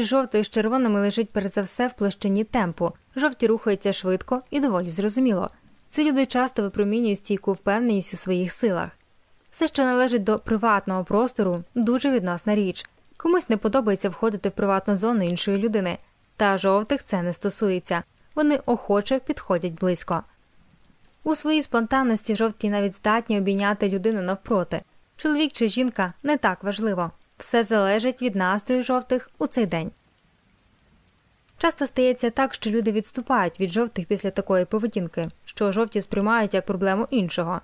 Більшість жовтих з червоними лежить перед за все в площині темпу. Жовті рухаються швидко і доволі зрозуміло. Ці люди часто випромінюють стійку впевненість у своїх силах. Все, що належить до приватного простору, дуже відносна річ. Комусь не подобається входити в приватну зону іншої людини, та жовтих це не стосується. Вони охоче підходять близько. У своїй спонтанності жовті навіть здатні обійняти людину навпроти. Чоловік чи жінка не так важливо. Все залежить від настрою жовтих у цей день. Часто стається так, що люди відступають від жовтих після такої поведінки, що жовті сприймають як проблему іншого.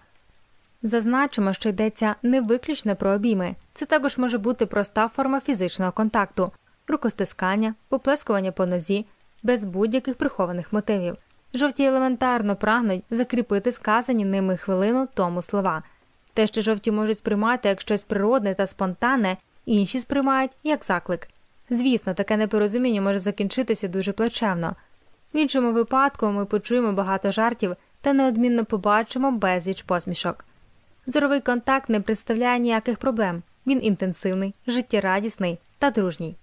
Зазначимо, що йдеться не виключно про обійми, це також може бути проста форма фізичного контакту, рукостискання, поплескування по нозі, без будь-яких прихованих мотивів. Жовті елементарно прагнуть закріпити сказані ними хвилину тому слова. Те, що жовті можуть сприймати як щось природне та спонтанне, інші сприймають як заклик. Звісно, таке непорозуміння може закінчитися дуже плачевно. В іншому випадку ми почуємо багато жартів та неодмінно побачимо безліч посмішок. Зоровий контакт не представляє ніяких проблем. Він інтенсивний, життєрадісний та дружній.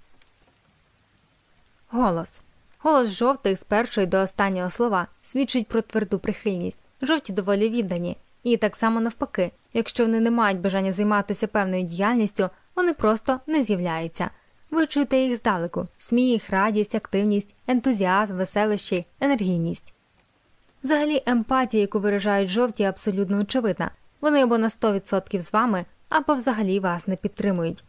Голос Голос жовтих з першої до останнього слова свідчить про тверду прихильність. Жовті доволі віддані, і так само навпаки, якщо вони не мають бажання займатися певною діяльністю, вони просто не з'являються. Ви чуєте їх здалеку сміх, радість, активність, ентузіазм, веселищі, енергійність. Взагалі, емпатія, яку виражають жовті, абсолютно очевидна. Вони або на 100% з вами, або взагалі вас не підтримують.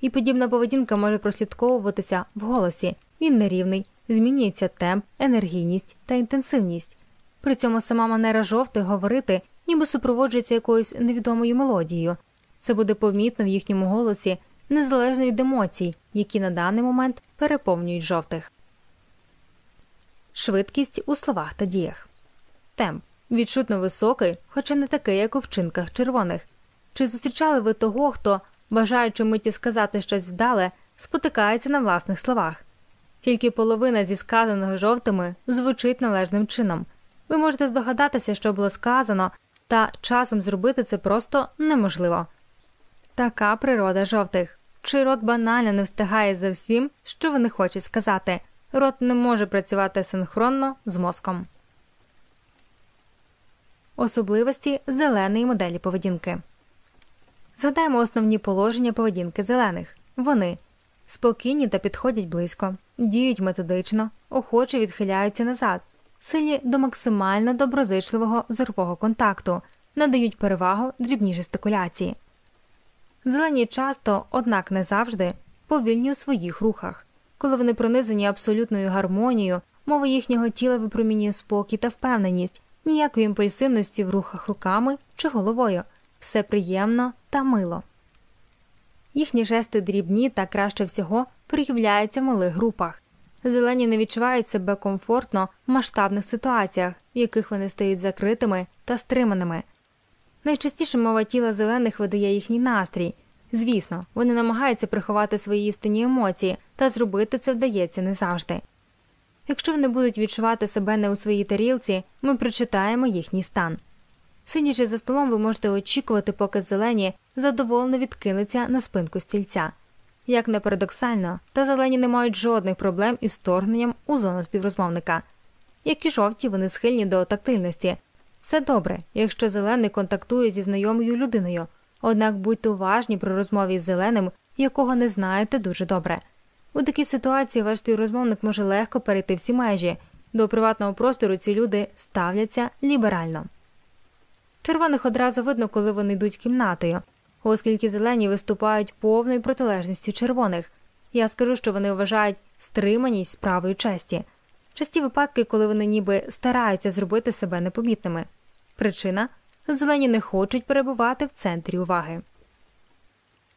І подібна поведінка може прослідковуватися в голосі. Він нерівний, змінюється темп, енергійність та інтенсивність. При цьому сама манера жовтих говорити ніби супроводжується якоюсь невідомою мелодією. Це буде помітно в їхньому голосі, незалежно від емоцій, які на даний момент переповнюють жовтих. Швидкість у словах та діях. Темп відчутно високий, хоча не такий, як у вчинках червоних. Чи зустрічали ви того, хто, бажаючи миті сказати щось вдале, спотикається на власних словах? Тільки половина зі сказаного жовтими звучить належним чином. Ви можете здогадатися, що було сказано, та часом зробити це просто неможливо. Така природа жовтих. Чи рот банально не встигає за всім, що вони хочуть сказати. Рот не може працювати синхронно з мозком. Особливості зеленої моделі поведінки. Згадаємо основні положення поведінки зелених. Вони спокійні та підходять близько, діють методично, охоче відхиляються назад, сильні до максимально доброзичливого зорового контакту, надають перевагу дрібній жестикуляції. Зелені часто, однак не завжди, повільні у своїх рухах, коли вони пронизані абсолютною гармонією, мова їхнього тіла випромінює спокій та впевненість, ніякої імпульсивності в рухах руками чи головою, все приємно та мило. Їхні жести дрібні та краще всього проявляються в малих групах. Зелені не відчувають себе комфортно в масштабних ситуаціях, в яких вони стають закритими та стриманими. Найчастіше мова тіла зелених видає їхній настрій. Звісно, вони намагаються приховати свої істинні емоції, та зробити це вдається не завжди. Якщо вони будуть відчувати себе не у своїй тарілці, ми прочитаємо їхній стан. Сидячи за столом, ви можете очікувати, поки зелені задоволено відкинуться на спинку стільця. Як не парадоксально, та зелені не мають жодних проблем із вторгненням у зону співрозмовника. Як і жовті, вони схильні до тактильності. Все добре, якщо зелений контактує зі знайомою людиною, однак будьте уважні при розмові з зеленим, якого не знаєте дуже добре. У такій ситуації ваш співрозмовник може легко перейти всі межі. До приватного простору ці люди ставляться ліберально. Червоних одразу видно, коли вони йдуть кімнатою, оскільки зелені виступають повною протилежністю червоних. Я скажу, що вони вважають стриманість справою честі, часті випадки, коли вони ніби стараються зробити себе непомітними. Причина зелені не хочуть перебувати в центрі уваги.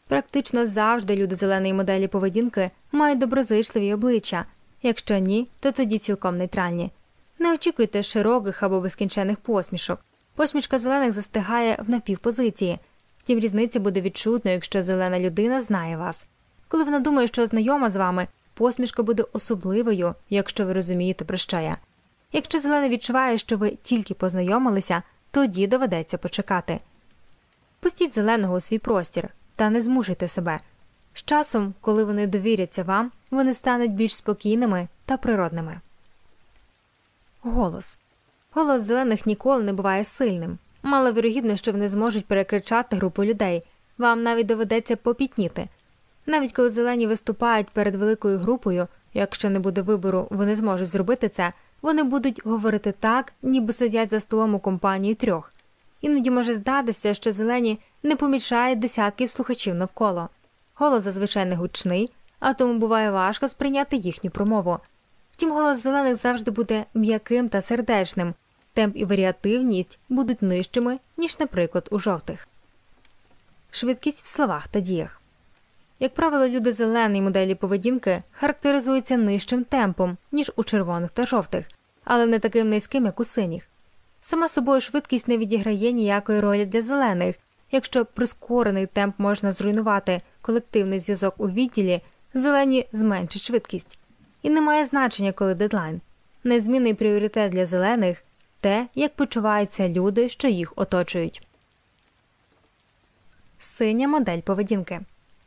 Практично завжди люди зеленої моделі поведінки мають доброзичливі обличчя, якщо ні, то тоді цілком нейтральні. Не очікуйте широких або безкінчених посмішок. Посмішка зелених застигає в напівпозиції, втім різниця буде відчутна, якщо зелена людина знає вас. Коли вона думає, що знайома з вами, посмішка буде особливою, якщо ви розумієте, про що я. Якщо зелена відчуває, що ви тільки познайомилися, тоді доведеться почекати. Пустіть зеленого у свій простір та не змушуйте себе. З часом, коли вони довіряться вам, вони стануть більш спокійними та природними. Голос голос зелених ніколи не буває сильним. Маловірогідно, що вони зможуть перекричати групу людей. Вам навіть доведеться попітніти. Навіть коли зелені виступають перед великою групою, якщо не буде вибору, вони зможуть зробити це, вони будуть говорити так, ніби сидять за столом у компанії трьох. Іноді може здатися, що зелені не помічають десятків слухачів навколо. Голос зазвичай не гучний, а тому буває важко сприйняти їхню промову. Втім, голос зелених завжди буде м'яким та сердечним, темп і варіативність будуть нижчими, ніж, наприклад, у жовтих. Швидкість в словах та діях. Як правило, люди зеленої моделі поведінки характеризуються нижчим темпом, ніж у червоних та жовтих, але не таким низьким, як у синіх. Сама собою швидкість не відіграє ніякої ролі для зелених, якщо прискорений темп можна зруйнувати колективний зв'язок у відділі, зелені зменшать швидкість. І не має значення, коли дедлайн. Незмінний пріоритет для зелених те, як почуваються люди, що їх оточують. Синя модель поведінки.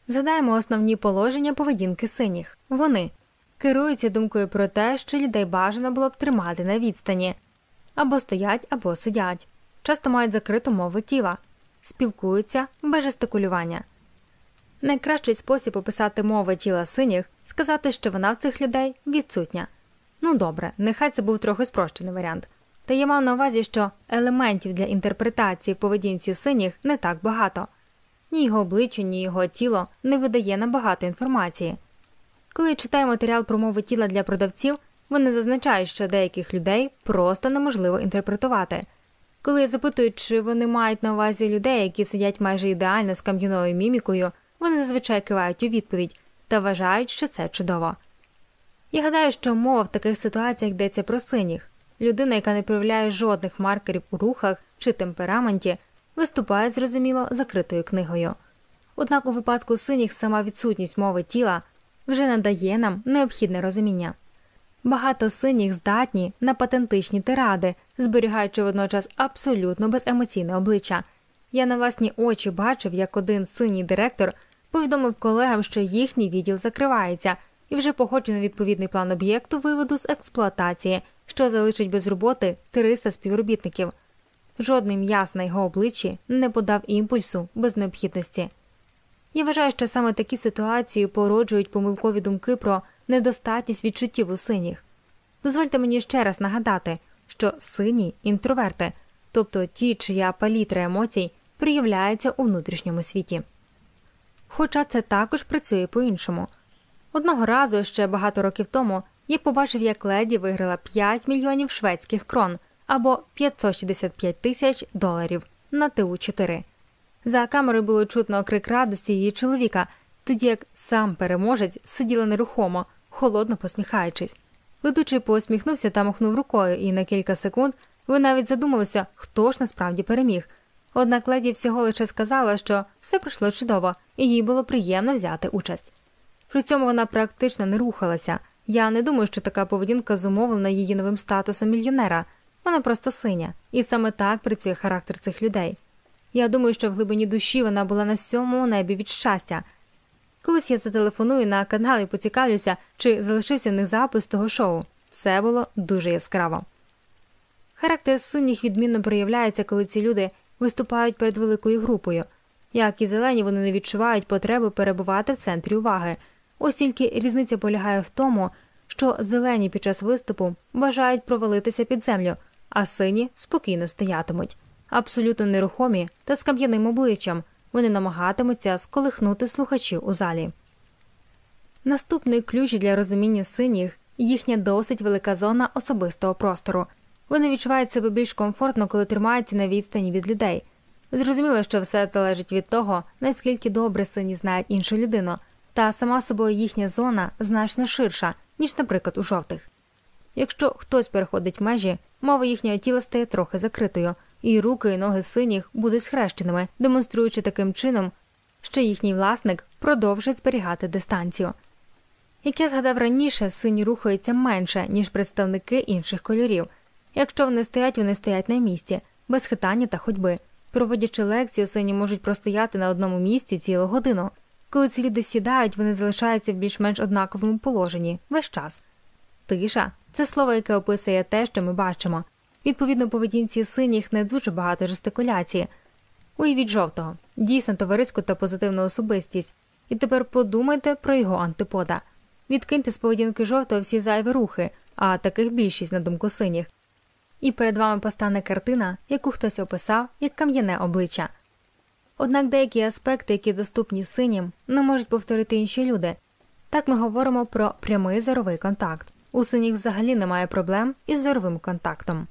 Згадаємо основні положення поведінки синіх. Вони керуються думкою про те, що людей бажано було б тримати на відстані або стоять, або сидять, часто мають закриту мову тіла, спілкуються без жестикулювання. Найкращий спосіб описати мови тіла синіх сказати, що вона в цих людей відсутня. Ну добре, нехай це був трохи спрощений варіант. Та я мав на увазі, що елементів для інтерпретації в поведінці синіх не так багато, ні його обличчя, ні його тіло не видає нам багато інформації. Коли читаю матеріал про мови тіла для продавців, вони зазначають, що деяких людей просто неможливо інтерпретувати. Коли я запитую, чи вони мають на увазі людей, які сидять майже ідеально з кам'яною мімікою, вони зазвичай кивають у відповідь та вважають, що це чудово. Я гадаю, що мова в таких ситуаціях йдеться про синіх. Людина, яка не проявляє жодних маркерів у рухах чи темпераменті, виступає зрозуміло закритою книгою. Однак у випадку синіх сама відсутність мови тіла вже надає нам необхідне розуміння. Багато синіх здатні на патентичні тиради, зберігаючи водночас абсолютно беземоційне обличчя. Я на власні очі бачив, як один синій директор повідомив колегам, що їхній відділ закривається, і вже погоджено відповідний план об'єкту виводу з експлуатації, що залишить без роботи 300 співробітників. Жодний м'яс на його обличчі не подав імпульсу без необхідності. Я вважаю, що саме такі ситуації породжують помилкові думки про недостатність відчуттів у синіх. Дозвольте мені ще раз нагадати, що сині інтроверти, тобто ті, чия палітра емоцій проявляється у внутрішньому світі. Хоча це також працює по іншому. Одного разу ще багато років тому я побачив, як леді виграла 5 мільйонів шведських крон або 565 тисяч доларів на ту 4 За камерою було чутно крик радості її чоловіка, тоді як сам переможець сиділа нерухомо, холодно посміхаючись. Ведучий посміхнувся та махнув рукою, і на кілька секунд ви навіть задумалися, хто ж насправді переміг. Однак леді всього лише сказала, що все пройшло чудово, і їй було приємно взяти участь. При цьому вона практично не рухалася. Я не думаю, що така поведінка зумовлена її новим статусом мільйонера. Вона просто синя, і саме так працює характер цих людей. Я думаю, що в глибині душі вона була на сьомому небі від щастя. Колись я зателефоную на канал і поцікавлюся, чи залишився в них запис того шоу. Це було дуже яскраво. Характер синіх відмінно проявляється, коли ці люди виступають перед великою групою. Як і зелені, вони не відчувають потреби перебувати в центрі уваги. Ось тільки різниця полягає в тому, що зелені під час виступу бажають провалитися під землю, а сині спокійно стоятимуть, абсолютно нерухомі та з кам'яним обличчям вони намагатимуться сколихнути слухачів у залі. Наступний ключ для розуміння синіх їхня досить велика зона особистого простору. Вони відчувають себе більш комфортно, коли тримаються на відстані від людей. Зрозуміло, що все залежить від того, наскільки добре сині знають іншу людину, та сама собою їхня зона значно ширша, ніж, наприклад, у жовтих. Якщо хтось переходить межі, мова їхнього тіла стає трохи закритою, і руки і ноги синіх будуть схрещеними, демонструючи таким чином, що їхній власник продовжить зберігати дистанцію. Як я згадав раніше, сині рухаються менше, ніж представники інших кольорів. Якщо вони стоять, вони стоять на місці, без хитання та ходьби. Проводячи лекцію, сині можуть простояти на одному місці цілу годину. Коли ці люди сідають, вони залишаються в більш-менш однаковому положенні весь час. Тиша це слово, яке описує те, що ми бачимо. Відповідно, поведінці синіх не дуже багато жестикуляції. Уявіть жовтого, дійсно товариську та позитивну особистість, і тепер подумайте про його антипода. Відкиньте з поведінки жовтого всі зайві рухи, а таких більшість на думку синіх. І перед вами постане картина, яку хтось описав як кам'яне обличчя. Однак деякі аспекти, які доступні синім, не можуть повторити інші люди. Так ми говоримо про прямий зоровий контакт. У синіх взагалі немає проблем із зоровим контактом.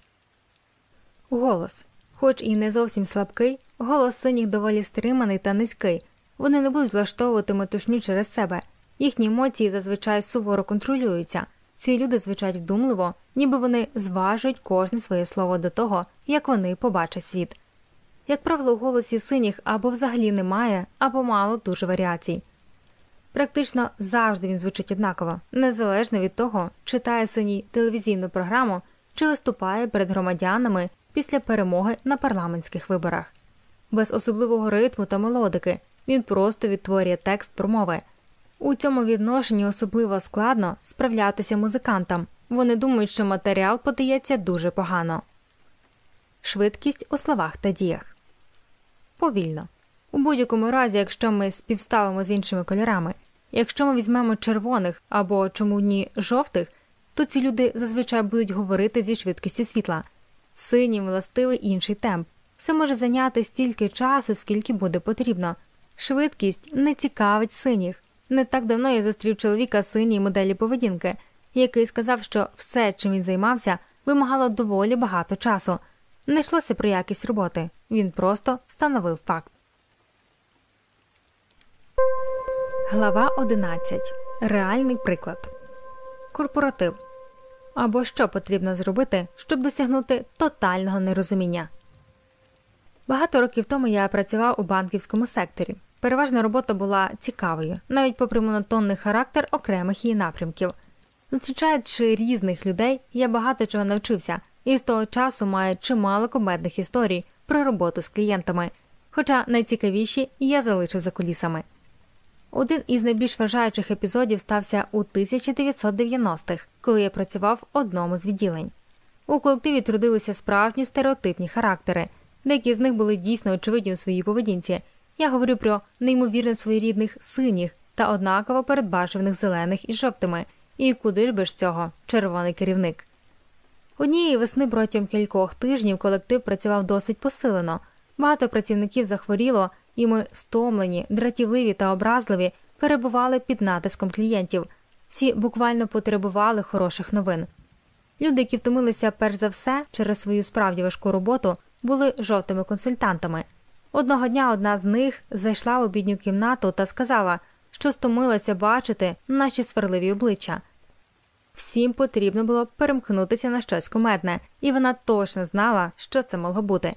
Голос, хоч і не зовсім слабкий, голос синіх доволі стриманий та низький. Вони не будуть влаштовувати метушню через себе. Їхні емоції зазвичай суворо контролюються. Ці люди звучать вдумливо, ніби вони зважують кожне своє слово до того, як вони побачать світ. Як правило, у голосі синіх або взагалі немає, або мало дуже варіацій. Практично завжди він звучить однаково, незалежно від того, читає синій телевізійну програму чи виступає перед громадянами після перемоги на парламентських виборах. Без особливого ритму та мелодики він просто відтворює текст промови. У цьому відношенні особливо складно справлятися музикантам. Вони думають, що матеріал подається дуже погано. Швидкість у словах та діях повільно. У будь-якому разі, якщо ми співставимо з іншими кольорами, якщо ми візьмемо червоних або чому ні жовтих, то ці люди зазвичай будуть говорити зі швидкістю світла. Синім властивий інший темп. Все може зайняти стільки часу, скільки буде потрібно. Швидкість не цікавить синіх. Не так давно я зустрів чоловіка синій моделі поведінки, який сказав, що все, чим він займався, вимагало доволі багато часу. Не йшлося про якість роботи, він просто встановив факт. Глава 11. Реальний приклад Корпоратив. Або що потрібно зробити, щоб досягнути тотального нерозуміння. Багато років тому я працював у банківському секторі. Переважна робота була цікавою, навіть попри монотонний характер окремих її напрямків. Зустрічаючи різних людей, я багато чого навчився, і з того часу маю чимало комедних історій про роботу з клієнтами, хоча найцікавіші я залишив за кулісами. Один із найбільш вражаючих епізодів стався у 1990-х, коли я працював в одному з відділень. У колективі трудилися справжні стереотипні характери, деякі з них були дійсно очевидні у своїй поведінці. Я говорю про неймовірно своєрідних синіх та однаково передбачених зелених і жовтими, і куди ж без цього червоний керівник. Однієї весни протягом кількох тижнів колектив працював досить посилено. Багато працівників захворіло, і ми стомлені, дратівливі та образливі перебували під натиском клієнтів. Всі буквально потребували хороших новин. Люди, які втомилися перш за все через свою справді важку роботу, були жовтими консультантами. Одного дня одна з них зайшла в обідню кімнату та сказала, що стомилася бачити наші сварливі обличчя. Всім потрібно було перемкнутися на щось кумедне, і вона точно знала, що це могло бути.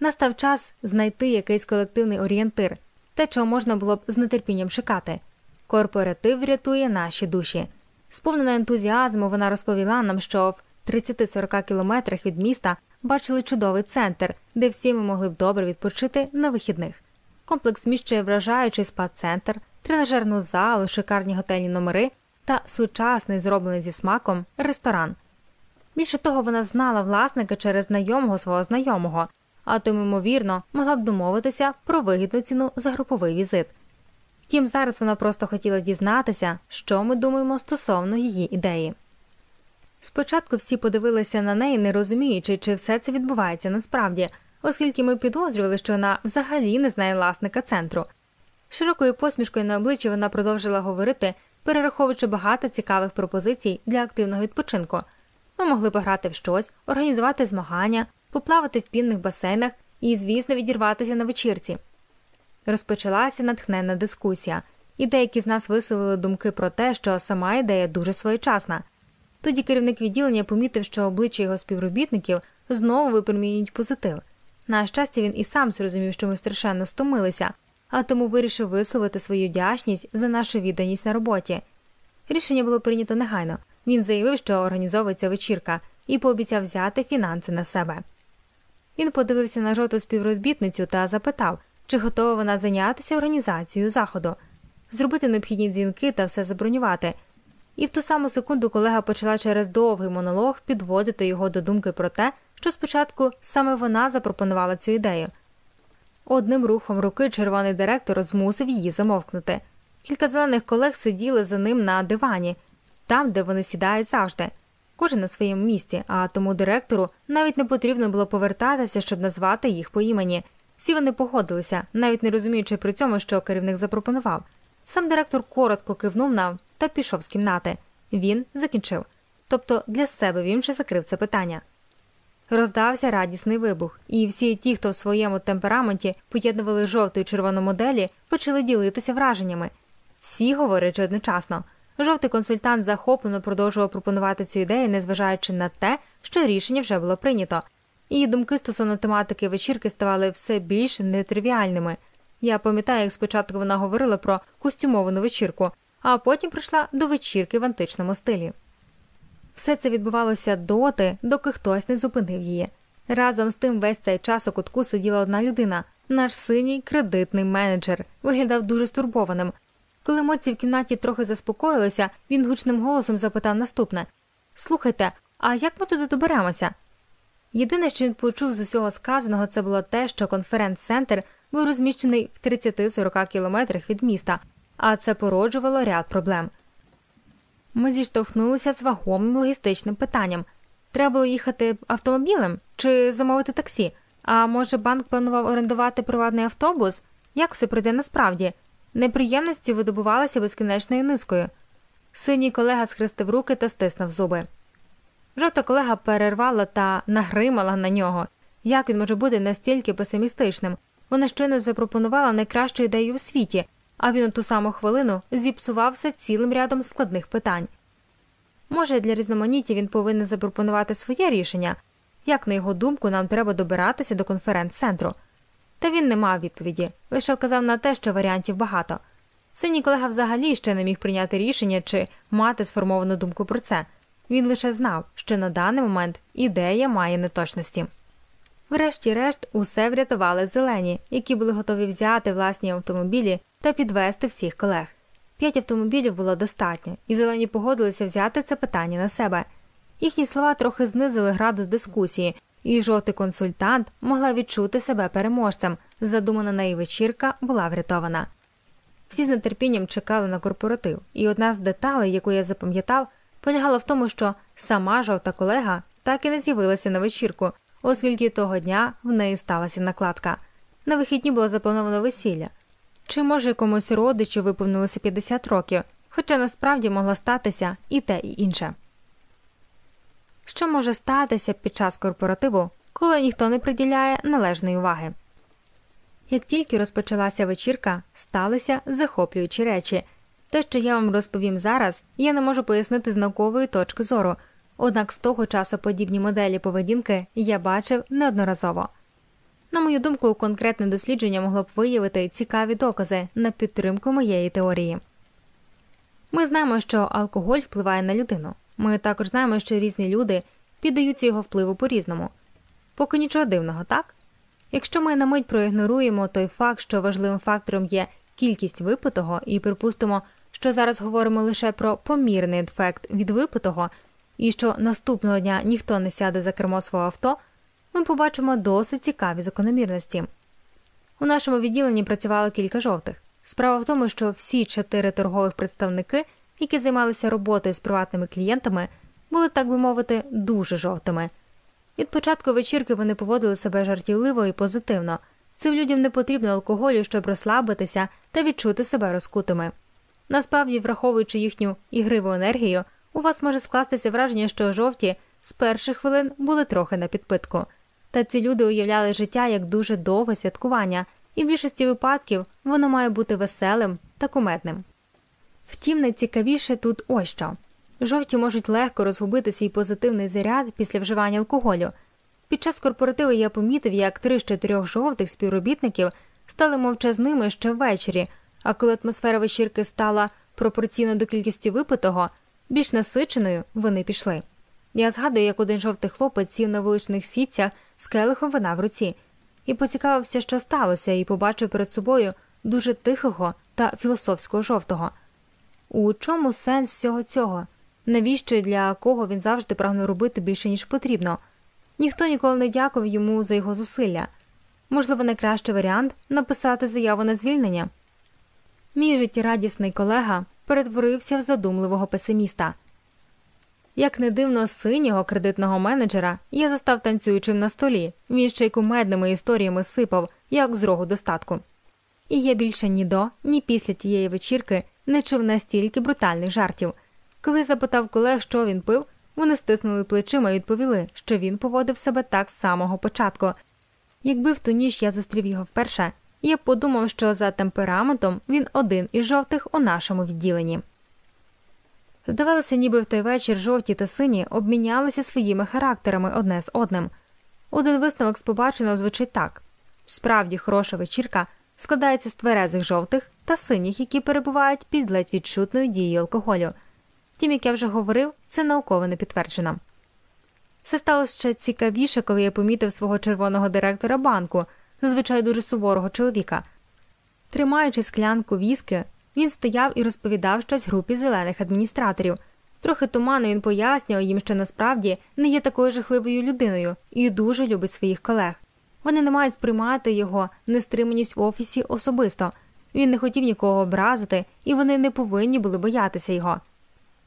Настав час знайти якийсь колективний орієнтир, те, чого можна було б з нетерпінням чекати. Корпоратив врятує наші душі. Сповнена ентузіазму, вона розповіла нам, що в 30-40 кілометрах від міста бачили чудовий центр, де всі ми могли б добре відпочити на вихідних. Комплекс міщує вражаючий спа-центр, тренажерну залу, шикарні готельні номери та сучасний, зроблений зі смаком, ресторан. Більше того, вона знала власника через знайомого свого знайомого, а тому, ймовірно, могла б домовитися про вигідну ціну за груповий візит. Втім, зараз вона просто хотіла дізнатися, що ми думаємо стосовно її ідеї. Спочатку всі подивилися на неї, не розуміючи, чи все це відбувається насправді, оскільки ми підозрювали, що вона взагалі не знає власника центру. Широкою посмішкою на обличчі вона продовжила говорити, перераховуючи багато цікавих пропозицій для активного відпочинку. Ми могли пограти в щось, організувати змагання, поплавати в пінних басейнах і, звісно, відірватися на вечірці. Розпочалася натхненна дискусія, і деякі з нас висловили думки про те, що сама ідея дуже своєчасна. Тоді керівник відділення помітив, що обличчя його співробітників знову випромінюють позитив. На щастя, він і сам зрозумів, що ми страшенно стомилися, а тому вирішив висловити свою вдячність за нашу відданість на роботі. Рішення було прийнято негайно. Він заявив, що організовується вечірка, і пообіцяв взяти фінанси на себе. Він подивився на жовту співробітницю та запитав, чи готова вона зайнятися організацією заходу. зробити необхідні дзвінки та все забронювати. І в ту саму секунду колега почала через довгий монолог підводити його до думки про те, що спочатку саме вона запропонувала цю ідею. Одним рухом руки червоний директор змусив її замовкнути. Кілька зелених колег сиділи за ним на дивані, там, де вони сідають завжди, кожен на своєму місці, а тому директору навіть не потрібно було повертатися, щоб назвати їх по імені. Всі вони погодилися, навіть не розуміючи при цьому, що керівник запропонував. Сам директор коротко кивнув нам та пішов з кімнати. Він закінчив. Тобто для себе він ще закрив це питання. Роздався радісний вибух, і всі ті, хто в своєму темпераменті поєднували жовту і червону моделі, почали ділитися враженнями. Всі говорять одночасно. Жовтий консультант захоплено продовжував пропонувати цю ідею, незважаючи на те, що рішення вже було прийнято. Її думки стосовно тематики вечірки ставали все більш нетривіальними. Я пам'ятаю, як спочатку вона говорила про костюмовану вечірку, а потім прийшла до вечірки в античному стилі. Все це відбувалося доти, доки хтось не зупинив її. Разом з тим весь цей час у кутку сиділа одна людина. Наш синій кредитний менеджер виглядав дуже стурбованим. Коли емоції в кімнаті трохи заспокоїлися, він гучним голосом запитав наступне Слухайте, а як ми туди доберемося? Єдине, що він почув з усього сказаного, це було те, що конференц-центр був розміщений в 30-40 кілометрах від міста, а це породжувало ряд проблем. Ми зіштовхнулися з вагомим логістичним питанням треба було їхати автомобілем чи замовити таксі. А може, банк планував орендувати приватний автобус? Як все пройде насправді? Неприємності видобувалися безкінечною низкою. Синій колега схрестив руки та стиснув зуби. Жовта колега перервала та нагримала на нього. Як він може бути настільки песимістичним? Вона щойно запропонувала найкращу ідею у світі, а він у ту саму хвилину зіпсувався цілим рядом складних питань. Може, для різноманіття він повинен запропонувати своє рішення, як, на його думку, нам треба добиратися до конференц-центру. Та він не мав відповіді, лише вказав на те, що варіантів багато. Синій колега взагалі ще не міг прийняти рішення чи мати сформовану думку про це. Він лише знав, що на даний момент ідея має неточності. Врешті-решт, усе врятували зелені, які були готові взяти власні автомобілі та підвести всіх колег. П'ять автомобілів було достатньо, і зелені погодилися взяти це питання на себе. Їхні слова трохи знизили градус дискусії, і жовтий консультант могла відчути себе переможцем. Задумана неї вечірка була врятована. Всі з нетерпінням чекали на корпоратив, і одна з деталей, яку я запам'ятав, полягала в тому, що сама жовта колега так і не з'явилася на вечірку, оскільки того дня в неї сталася накладка. На вихідні було заплановано весілля. Чи може комусь родичу виповнилося 50 років, хоча насправді могло статися і те, і інше. Що може статися під час корпоративу, коли ніхто не приділяє належної уваги? Як тільки розпочалася вечірка, сталися захоплюючі речі. Те, що я вам розповім зараз, я не можу пояснити з наукової точки зору, однак з того часу подібні моделі поведінки я бачив неодноразово. На мою думку, конкретне дослідження могло б виявити цікаві докази на підтримку моєї теорії. Ми знаємо, що алкоголь впливає на людину. Ми також знаємо, що різні люди піддаються його впливу по різному. Поки нічого дивного, так? Якщо ми на мить проігноруємо той факт, що важливим фактором є кількість випитого, і припустимо, що зараз говоримо лише про помірний ефект від випитого, і що наступного дня ніхто не сяде за кермо свого авто, ми побачимо досить цікаві закономірності. У нашому відділенні працювало кілька жовтих. Справа в тому, що всі чотири торгових представники, які займалися роботою з приватними клієнтами, були, так би мовити, дуже жовтими. Від початку вечірки вони поводили себе жартівливо і позитивно. Цим людям не потрібно алкоголю, щоб розслабитися та відчути себе розкутими. Насправді, враховуючи їхню ігриву енергію, у вас може скластися враження, що жовті з перших хвилин були трохи на підпитку. Та ці люди уявляли життя як дуже довге святкування, і в більшості випадків воно має бути веселим та кумедним. Втім, найцікавіше тут ось що жовті можуть легко розгубити свій позитивний заряд після вживання алкоголю. Під час корпоративу я помітив, як три з чотирьох жовтих співробітників стали мовчазними ще ввечері, а коли атмосфера вечірки стала пропорційно до кількості випитого, більш насиченою вони пішли. Я згадую, як один жовтий хлопець сів на вуличних сітцях з келихом вина в руці і поцікавився, що сталося, і побачив перед собою дуже тихого та філософського жовтого. У чому сенс всього цього? Навіщо і для кого він завжди прагнув робити більше, ніж потрібно? Ніхто ніколи не дякував йому за його зусилля. Можливо, найкращий варіант написати заяву на звільнення. Мій життєрадісний колега перетворився в задумливого песиміста. Як не дивно, синього кредитного менеджера я застав танцюючим на столі, він ще й кумедними історіями сипав, як з рогу достатку. І я більше ні до, ні після тієї вечірки не чув настільки брутальних жартів. Коли запитав колег, що він пив, вони стиснули плечима і відповіли, що він поводив себе так з самого початку. Якби в ту ніч я зустрів його вперше, я б подумав, що за темпераментом він один із жовтих у нашому відділенні. Здавалося, ніби в той вечір жовті та сині обмінялися своїми характерами одне з одним. Один висновок з побаченого звучить так справді хороша вечірка складається з тверезих жовтих та синіх, які перебувають під ледь відчутною дією алкоголю. Тім, як я вже говорив, це науково не підтверджено. Це сталося ще цікавіше, коли я помітив свого червоного директора банку, зазвичай дуже суворого чоловіка. Тримаючи склянку віски, він стояв і розповідав щось групі зелених адміністраторів. Трохи туманно він пояснював їм, що насправді не є такою жахливою людиною і дуже любить своїх колег. Вони не мають сприймати його нестриманість в офісі особисто. Він не хотів нікого образити, і вони не повинні були боятися його.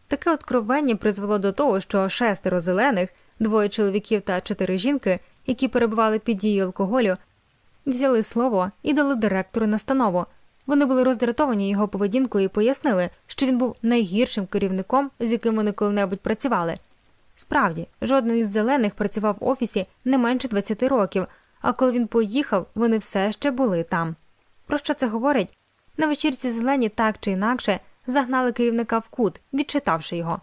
Таке откровення призвело до того, що шестеро зелених, двоє чоловіків та чотири жінки, які перебували під дією алкоголю, взяли слово і дали директору настанову. Вони були роздратовані його поведінкою і пояснили, що він був найгіршим керівником, з яким вони коли-небудь працювали. Справді, жоден із зелених працював в офісі не менше 20 років, а коли він поїхав, вони все ще були там. Про що це говорить? На вечірці зелені так чи інакше загнали керівника в кут, відчитавши його.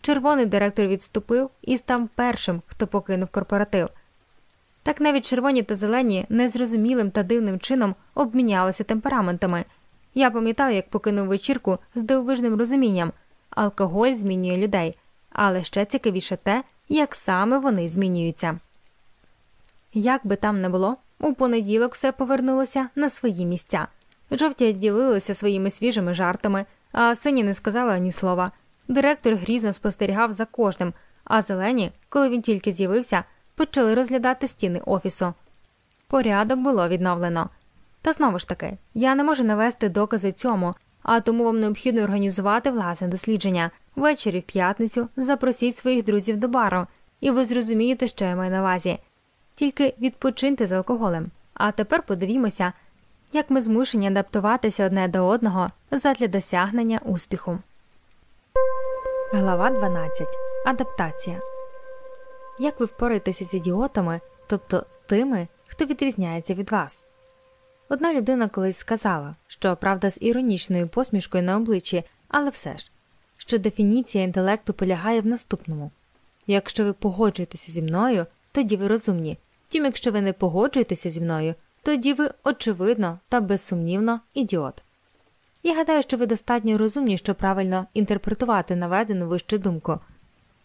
Червоний директор відступив і став першим, хто покинув корпоратив. Так навіть червоні та зелені незрозумілим та дивним чином обмінялися темпераментами. Я пам'ятаю, як покинув вечірку з дивовижним розумінням алкоголь змінює людей, але ще цікавіше те, як саме вони змінюються. Як би там не було, у понеділок все повернулося на свої місця. Жовті ділилися своїми свіжими жартами, а сині не сказала ані слова. Директор грізно спостерігав за кожним, а зелені, коли він тільки з'явився, почали розглядати стіни офісу. Порядок було відновлено. Та знову ж таки, я не можу навести докази цьому, а тому вам необхідно організувати власне дослідження. Ввечері в п'ятницю запросіть своїх друзів до бару, і ви зрозумієте, що я маю на увазі. Тільки відпочиньте з алкоголем. А тепер подивімося, як ми змушені адаптуватися одне до одного задля досягнення успіху. Глава 12. Адаптація. Як ви впораєтеся з ідіотами, тобто з тими, хто відрізняється від вас? Одна людина колись сказала, що правда з іронічною посмішкою на обличчі, але все ж, що дефініція інтелекту полягає в наступному якщо ви погоджуєтеся зі мною, тоді ви розумні, втім, якщо ви не погоджуєтеся зі мною, тоді ви, очевидно та безсумнівно ідіот. Я гадаю, що ви достатньо розумні, щоб правильно інтерпретувати наведену вище думку.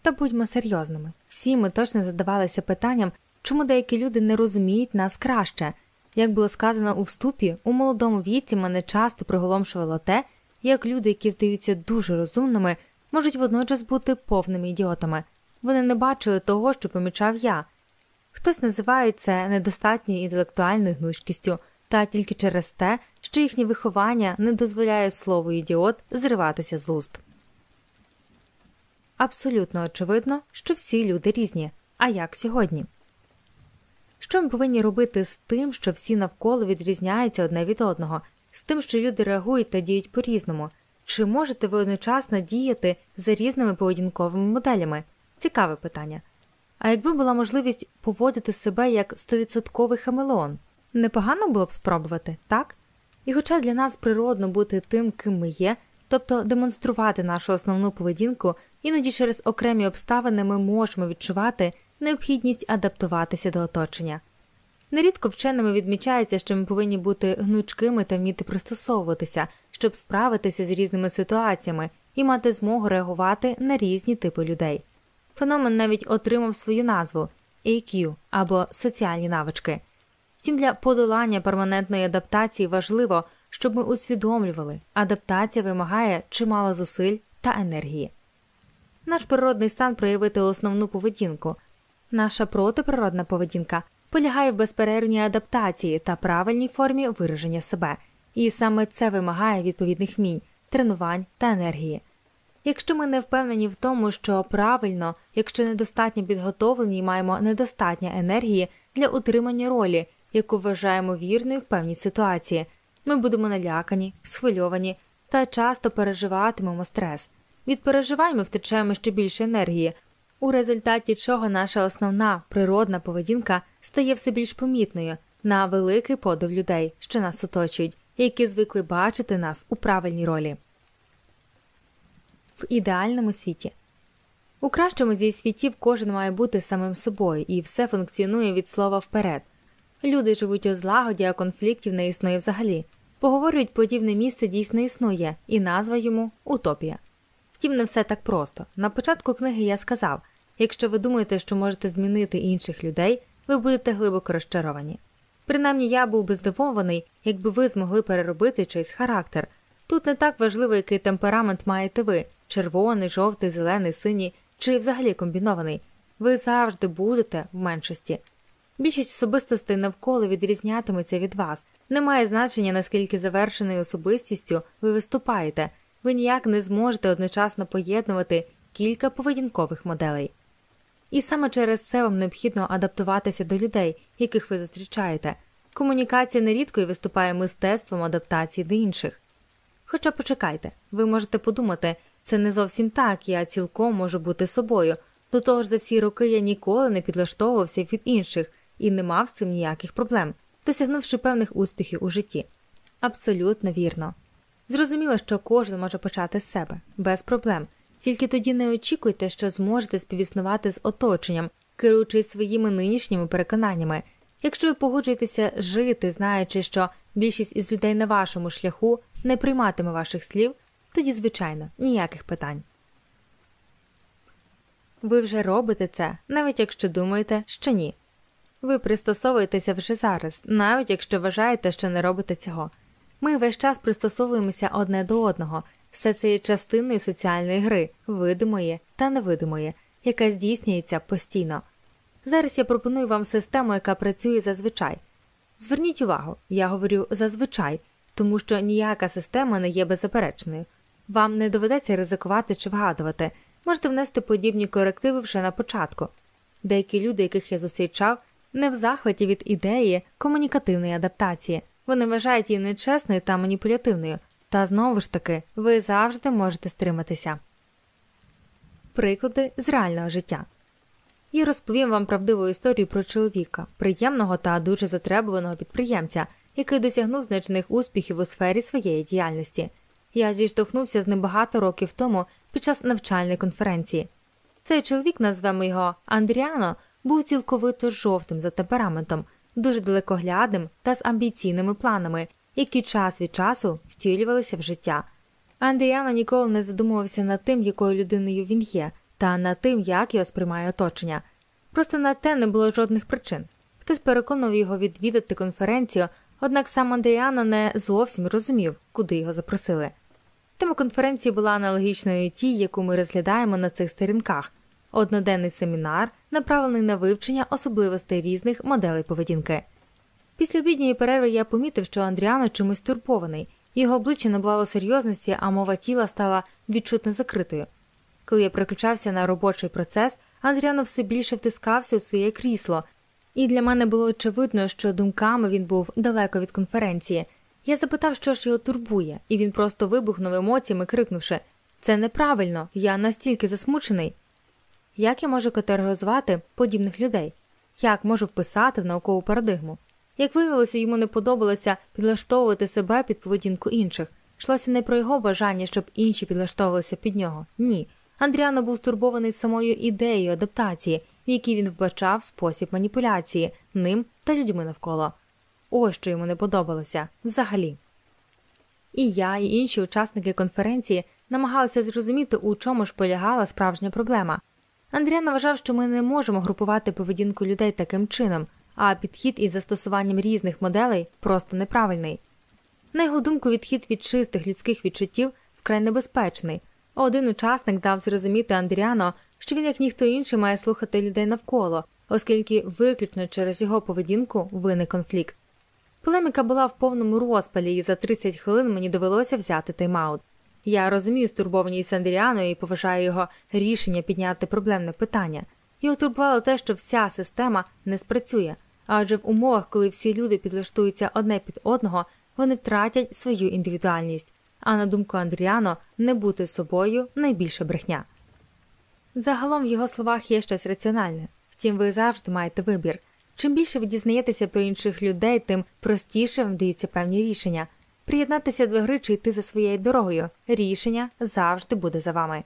Та будьмо серйозними. Всі ми точно задавалися питанням, чому деякі люди не розуміють нас краще. Як було сказано у вступі, у молодому віці мене часто приголомшувало те, як люди, які здаються дуже розумними, можуть водночас бути повними ідіотами. Вони не бачили того, що помічав я. Хтось називає це недостатньою інтелектуальною гнучкістю, та тільки через те, що їхнє виховання не дозволяє слову ідіот зриватися з вуст. Абсолютно очевидно, що всі люди різні. А як сьогодні? Що ми повинні робити з тим, що всі навколо відрізняються одне від одного, з тим, що люди реагують та діють по різному? Чи можете ви одночасно діяти за різними поведінковими моделями? Цікаве питання. А якби була можливість поводити себе як стовідсотковий хамелеон, непогано було б спробувати, так? І хоча для нас природно бути тим, ким ми є, тобто демонструвати нашу основну поведінку, іноді через окремі обставини ми можемо відчувати необхідність адаптуватися до оточення. Нерідко вченими відмічається, що ми повинні бути гнучкими та вміти пристосовуватися, щоб справитися з різними ситуаціями і мати змогу реагувати на різні типи людей. Феномен навіть отримав свою назву AQ або соціальні навички. Втім, для подолання перманентної адаптації важливо, щоб ми усвідомлювали, адаптація вимагає чимало зусиль та енергії. Наш природний стан проявити основну поведінку, наша протиприродна поведінка полягає в безперервній адаптації та правильній формі вираження себе, і саме це вимагає відповідних вмінь, тренувань та енергії. Якщо ми не впевнені в тому, що правильно, якщо недостатньо підготовлені і маємо недостатньо енергії для утримання ролі, яку вважаємо вірною в певній ситуації, ми будемо налякані, схвильовані та часто переживатимемо стрес. Від переживань ми втрачаємо ще більше енергії, у результаті чого наша основна природна поведінка стає все більш помітною на великий подив людей, що нас оточують, які звикли бачити нас у правильній ролі. В ідеальному світі у кращому зі світів кожен має бути самим собою, і все функціонує від слова вперед. Люди живуть у злагоді, а конфліктів не існує взагалі. Поговорюють, подібне місце дійсно існує, і назва йому утопія. Втім, не все так просто. На початку книги я сказав якщо ви думаєте, що можете змінити інших людей, ви будете глибоко розчаровані. Принаймні я був би здивований, якби ви змогли переробити чийсь характер. Тут не так важливо, який темперамент маєте ви червоний, жовтий, зелений, синій чи взагалі комбінований. Ви завжди будете в меншості. Більшість особистостей навколо відрізнятиметься від вас. Немає значення, наскільки завершеною особистістю ви виступаєте, ви ніяк не зможете одночасно поєднувати кілька поведінкових моделей. І саме через це вам необхідно адаптуватися до людей, яких ви зустрічаєте. Комунікація нерідко і виступає мистецтвом адаптації до інших. Хоча почекайте, ви можете подумати, це не зовсім так, я цілком можу бути собою. До того ж, за всі роки я ніколи не підлаштовувався від інших і не мав з цим ніяких проблем, досягнувши певних успіхів у житті. Абсолютно вірно. Зрозуміло, що кожен може почати з себе без проблем, тільки тоді не очікуйте, що зможете співіснувати з оточенням, керуючись своїми нинішніми переконаннями. Якщо ви погоджуєтеся жити, знаючи, що більшість із людей на вашому шляху не прийматиме ваших слів, тоді, звичайно, ніяких питань. Ви вже робите це, навіть якщо думаєте, що ні. Ви пристосовуєтеся вже зараз, навіть якщо вважаєте, що не робите цього. Ми весь час пристосовуємося одне до одного, все це є частиною соціальної гри, видимої та невидимої, яка здійснюється постійно. Зараз я пропоную вам систему, яка працює зазвичай. Зверніть увагу, я говорю зазвичай, тому що ніяка система не є беззаперечною. Вам не доведеться ризикувати чи вгадувати, можете внести подібні корективи вже на початку. Деякі люди, яких я зустрічав, не в захваті від ідеї комунікативної адаптації, вони вважають її нечесною та маніпулятивною, та знову ж таки ви завжди можете стриматися. Приклади з реального життя. Я розповім вам правдиву історію про чоловіка, приємного та дуже затребуваного підприємця, який досягнув значних успіхів у сфері своєї діяльності. Я зіштовхнувся з ним багато років тому під час навчальної конференції. Цей чоловік, назвемо його Андріано, був цілковито жовтим за темпераментом, дуже далекоглядним та з амбіційними планами, які час від часу втілювалися в життя. Андріано ніколи не задумувався над тим, якою людиною він є, та над тим, як його сприймає оточення. Просто на те не було жодних причин. Хтось переконав його відвідати конференцію, однак сам Андріано не зовсім розумів, куди його запросили. Тема конференції була аналогічною тій, яку ми розглядаємо на цих сторінках одноденний семінар, направлений на вивчення особливостей різних моделей поведінки. Після обідньої перерви я помітив, що Андріано чимось турбований, його обличчя набувало серйозності, а мова тіла стала відчутно закритою. Коли я переключався на робочий процес, Андріано все більше втискався у своє крісло, і для мене було очевидно, що думками він був далеко від конференції. Я запитав, що ж його турбує, і він просто вибухнув емоціями, крикнувши Це неправильно, я настільки засмучений. Як я можу категоризувати подібних людей? Як можу вписати в наукову парадигму? Як виявилося, йому не подобалося підлаштовувати себе під поведінку інших. Йшлося не про його бажання, щоб інші підлаштовувалися під нього. Ні. Андріано був стурбований самою ідеєю адаптації, в якій він вбачав спосіб маніпуляції ним та людьми навколо. Ось що йому не подобалося взагалі. І я, і інші учасники конференції намагалися зрозуміти, у чому ж полягала справжня проблема. Андріан вважав, що ми не можемо групувати поведінку людей таким чином, а підхід із застосуванням різних моделей просто неправильний. На його думку, відхід від чистих людських відчуттів вкрай небезпечний. Один учасник дав зрозуміти Андріано, що він, як ніхто інший, має слухати людей навколо, оскільки виключно через його поведінку виник конфлікт. Полеміка була в повному розпалі, і за 30 хвилин мені довелося взяти тайм-аут. Я розумію стурбованість Андріано і поважаю його рішення підняти проблемне питання. Його турбувало те, що вся система не спрацює, адже в умовах, коли всі люди підлаштуються одне під одного, вони втратять свою індивідуальність. А на думку Андріано, не бути собою найбільша брехня. Загалом в його словах є щось раціональне, втім, ви завжди маєте вибір. Чим більше ви дізнаєтеся про інших людей, тим простіше вам даються певні рішення. Приєднатися до гри чи йти за своєю дорогою. Рішення завжди буде за вами.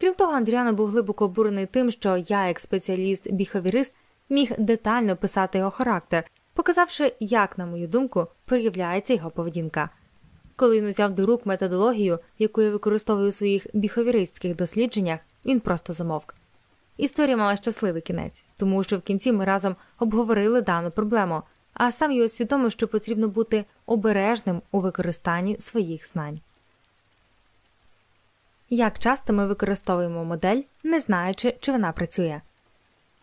Крім того, Андріано був глибоко обурений тим, що я, як спеціаліст біховірист, міг детально писати його характер, показавши, як, на мою думку, проявляється його поведінка. Коли він узяв до рук методологію, яку я використовую у своїх біховіристських дослідженнях, він просто замовк. Історія мала щасливий кінець, тому що в кінці ми разом обговорили дану проблему, а сам я усвідомив, що потрібно бути обережним у використанні своїх знань. Як часто ми використовуємо модель, не знаючи, чи вона працює.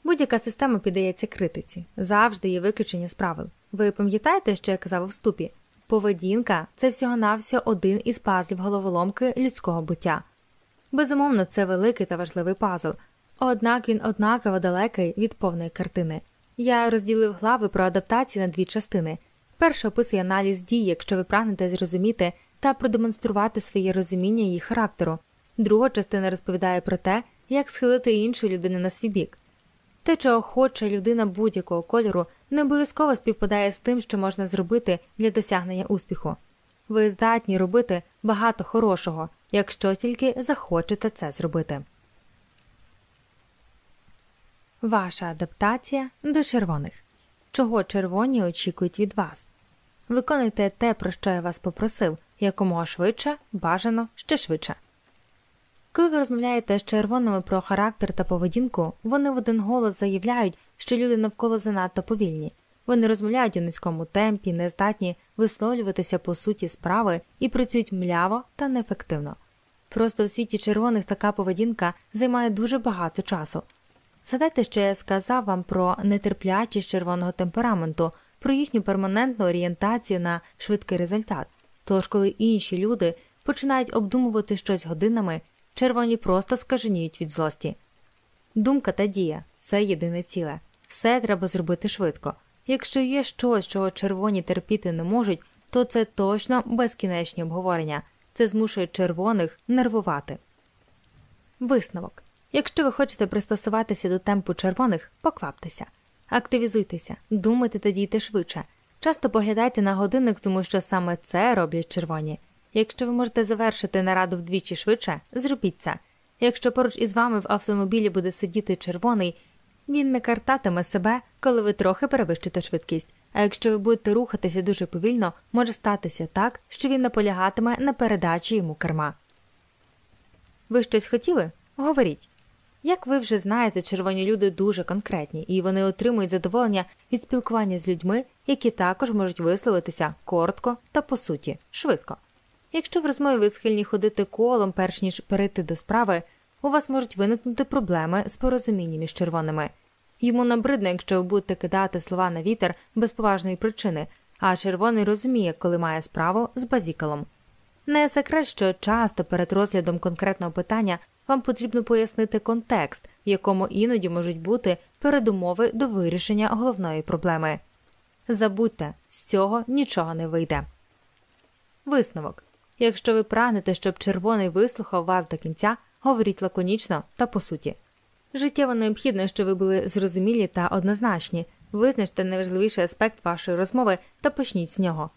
Будь-яка система піддається критиці, завжди є виключення з правил. Ви пам'ятаєте, що я казав у вступі? Поведінка це всього-навсього один із пазлів головоломки людського буття. Безумовно, це великий та важливий пазл, однак він однаково далекий від повної картини. Я розділив глави про адаптації на дві частини. Перша описує аналіз дій, якщо ви прагнете зрозуміти та продемонструвати своє розуміння її характеру. Друга частина розповідає про те, як схилити іншу людину на свій бік. Те, чого хоче людина будь-якого кольору, не обов'язково співпадає з тим, що можна зробити для досягнення успіху. Ви здатні робити багато хорошого, якщо тільки захочете це зробити. Ваша адаптація до червоних. Чого червоні очікують від вас? Виконуйте те, про що я вас попросив, якомога швидше, бажано ще швидше. Коли ви розмовляєте з червоними про характер та поведінку, вони в один голос заявляють, що люди навколо занадто повільні. Вони розмовляють у низькому темпі, не здатні висловлюватися по суті справи і працюють мляво та неефективно. Просто в світі червоних така поведінка займає дуже багато часу. Згадайте, що я сказав вам про нетерплячість червоного темпераменту, про їхню перманентну орієнтацію на швидкий результат. Тож, коли інші люди починають обдумувати щось годинами, червоні просто скаженіють від злості. Думка та дія це єдине ціле, все треба зробити швидко. Якщо є щось, чого червоні терпіти не можуть, то це точно безкінечні обговорення, це змушує червоних нервувати. Висновок Якщо ви хочете пристосуватися до темпу червоних, покваптеся, активізуйтеся, думайте та дійте швидше. Часто поглядайте на годинник, тому що саме це роблять червоні. Якщо ви можете завершити нараду вдвічі швидше, зробіть це. Якщо поруч із вами в автомобілі буде сидіти червоний, він не картатиме себе, коли ви трохи перевищите швидкість. А якщо ви будете рухатися дуже повільно, може статися так, що він наполягатиме на передачі йому керма. Ви щось хотіли? Говоріть. Як ви вже знаєте, червоні люди дуже конкретні, і вони отримують задоволення від спілкування з людьми, які також можуть висловитися коротко та по суті, швидко. Якщо в розмові ви схильні ходити колом, перш ніж перейти до справи, у вас можуть виникнути проблеми з порозумінням між червоними. Йому набридне, якщо ви будете кидати слова на вітер без поважної причини, а червоний розуміє, коли має справу з базікалом. Не секрет, що часто перед розглядом конкретного питання вам потрібно пояснити контекст, в якому іноді можуть бути передумови до вирішення головної проблеми. Забудьте, з цього нічого не вийде. Висновок якщо ви прагнете, щоб червоний вислухав вас до кінця, говоріть лаконічно та по суті. Життєво необхідно, щоб ви були зрозумілі та однозначні, визначте найважливіший аспект вашої розмови та почніть з нього.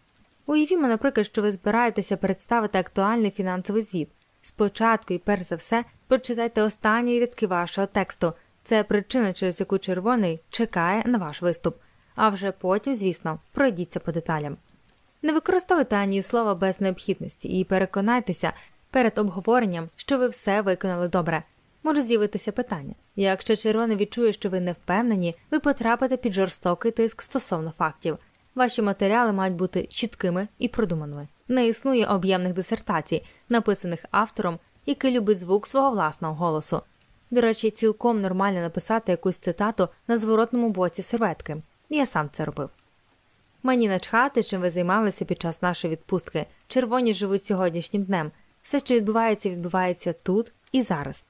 Уявімо, наприклад, що ви збираєтеся представити актуальний фінансовий звіт. Спочатку і перш за все прочитайте останні рядки вашого тексту. Це причина, через яку червоний чекає на ваш виступ, а вже потім, звісно, пройдіться по деталям. Не використовуйте ані слова без необхідності і переконайтеся перед обговоренням, що ви все виконали добре. Може з'явитися питання. Якщо червоний відчує, що ви не впевнені, ви потрапите під жорстокий тиск стосовно фактів. Ваші матеріали мають бути чіткими і продуманими. Не існує об'ємних дисертацій, написаних автором, який любить звук свого власного голосу. До речі, цілком нормально написати якусь цитату на зворотному боці серветки. Я сам це робив. Мені начхати, чим ви займалися під час нашої відпустки. Червоні живуть сьогоднішнім днем. Все, що відбувається, відбувається тут і зараз.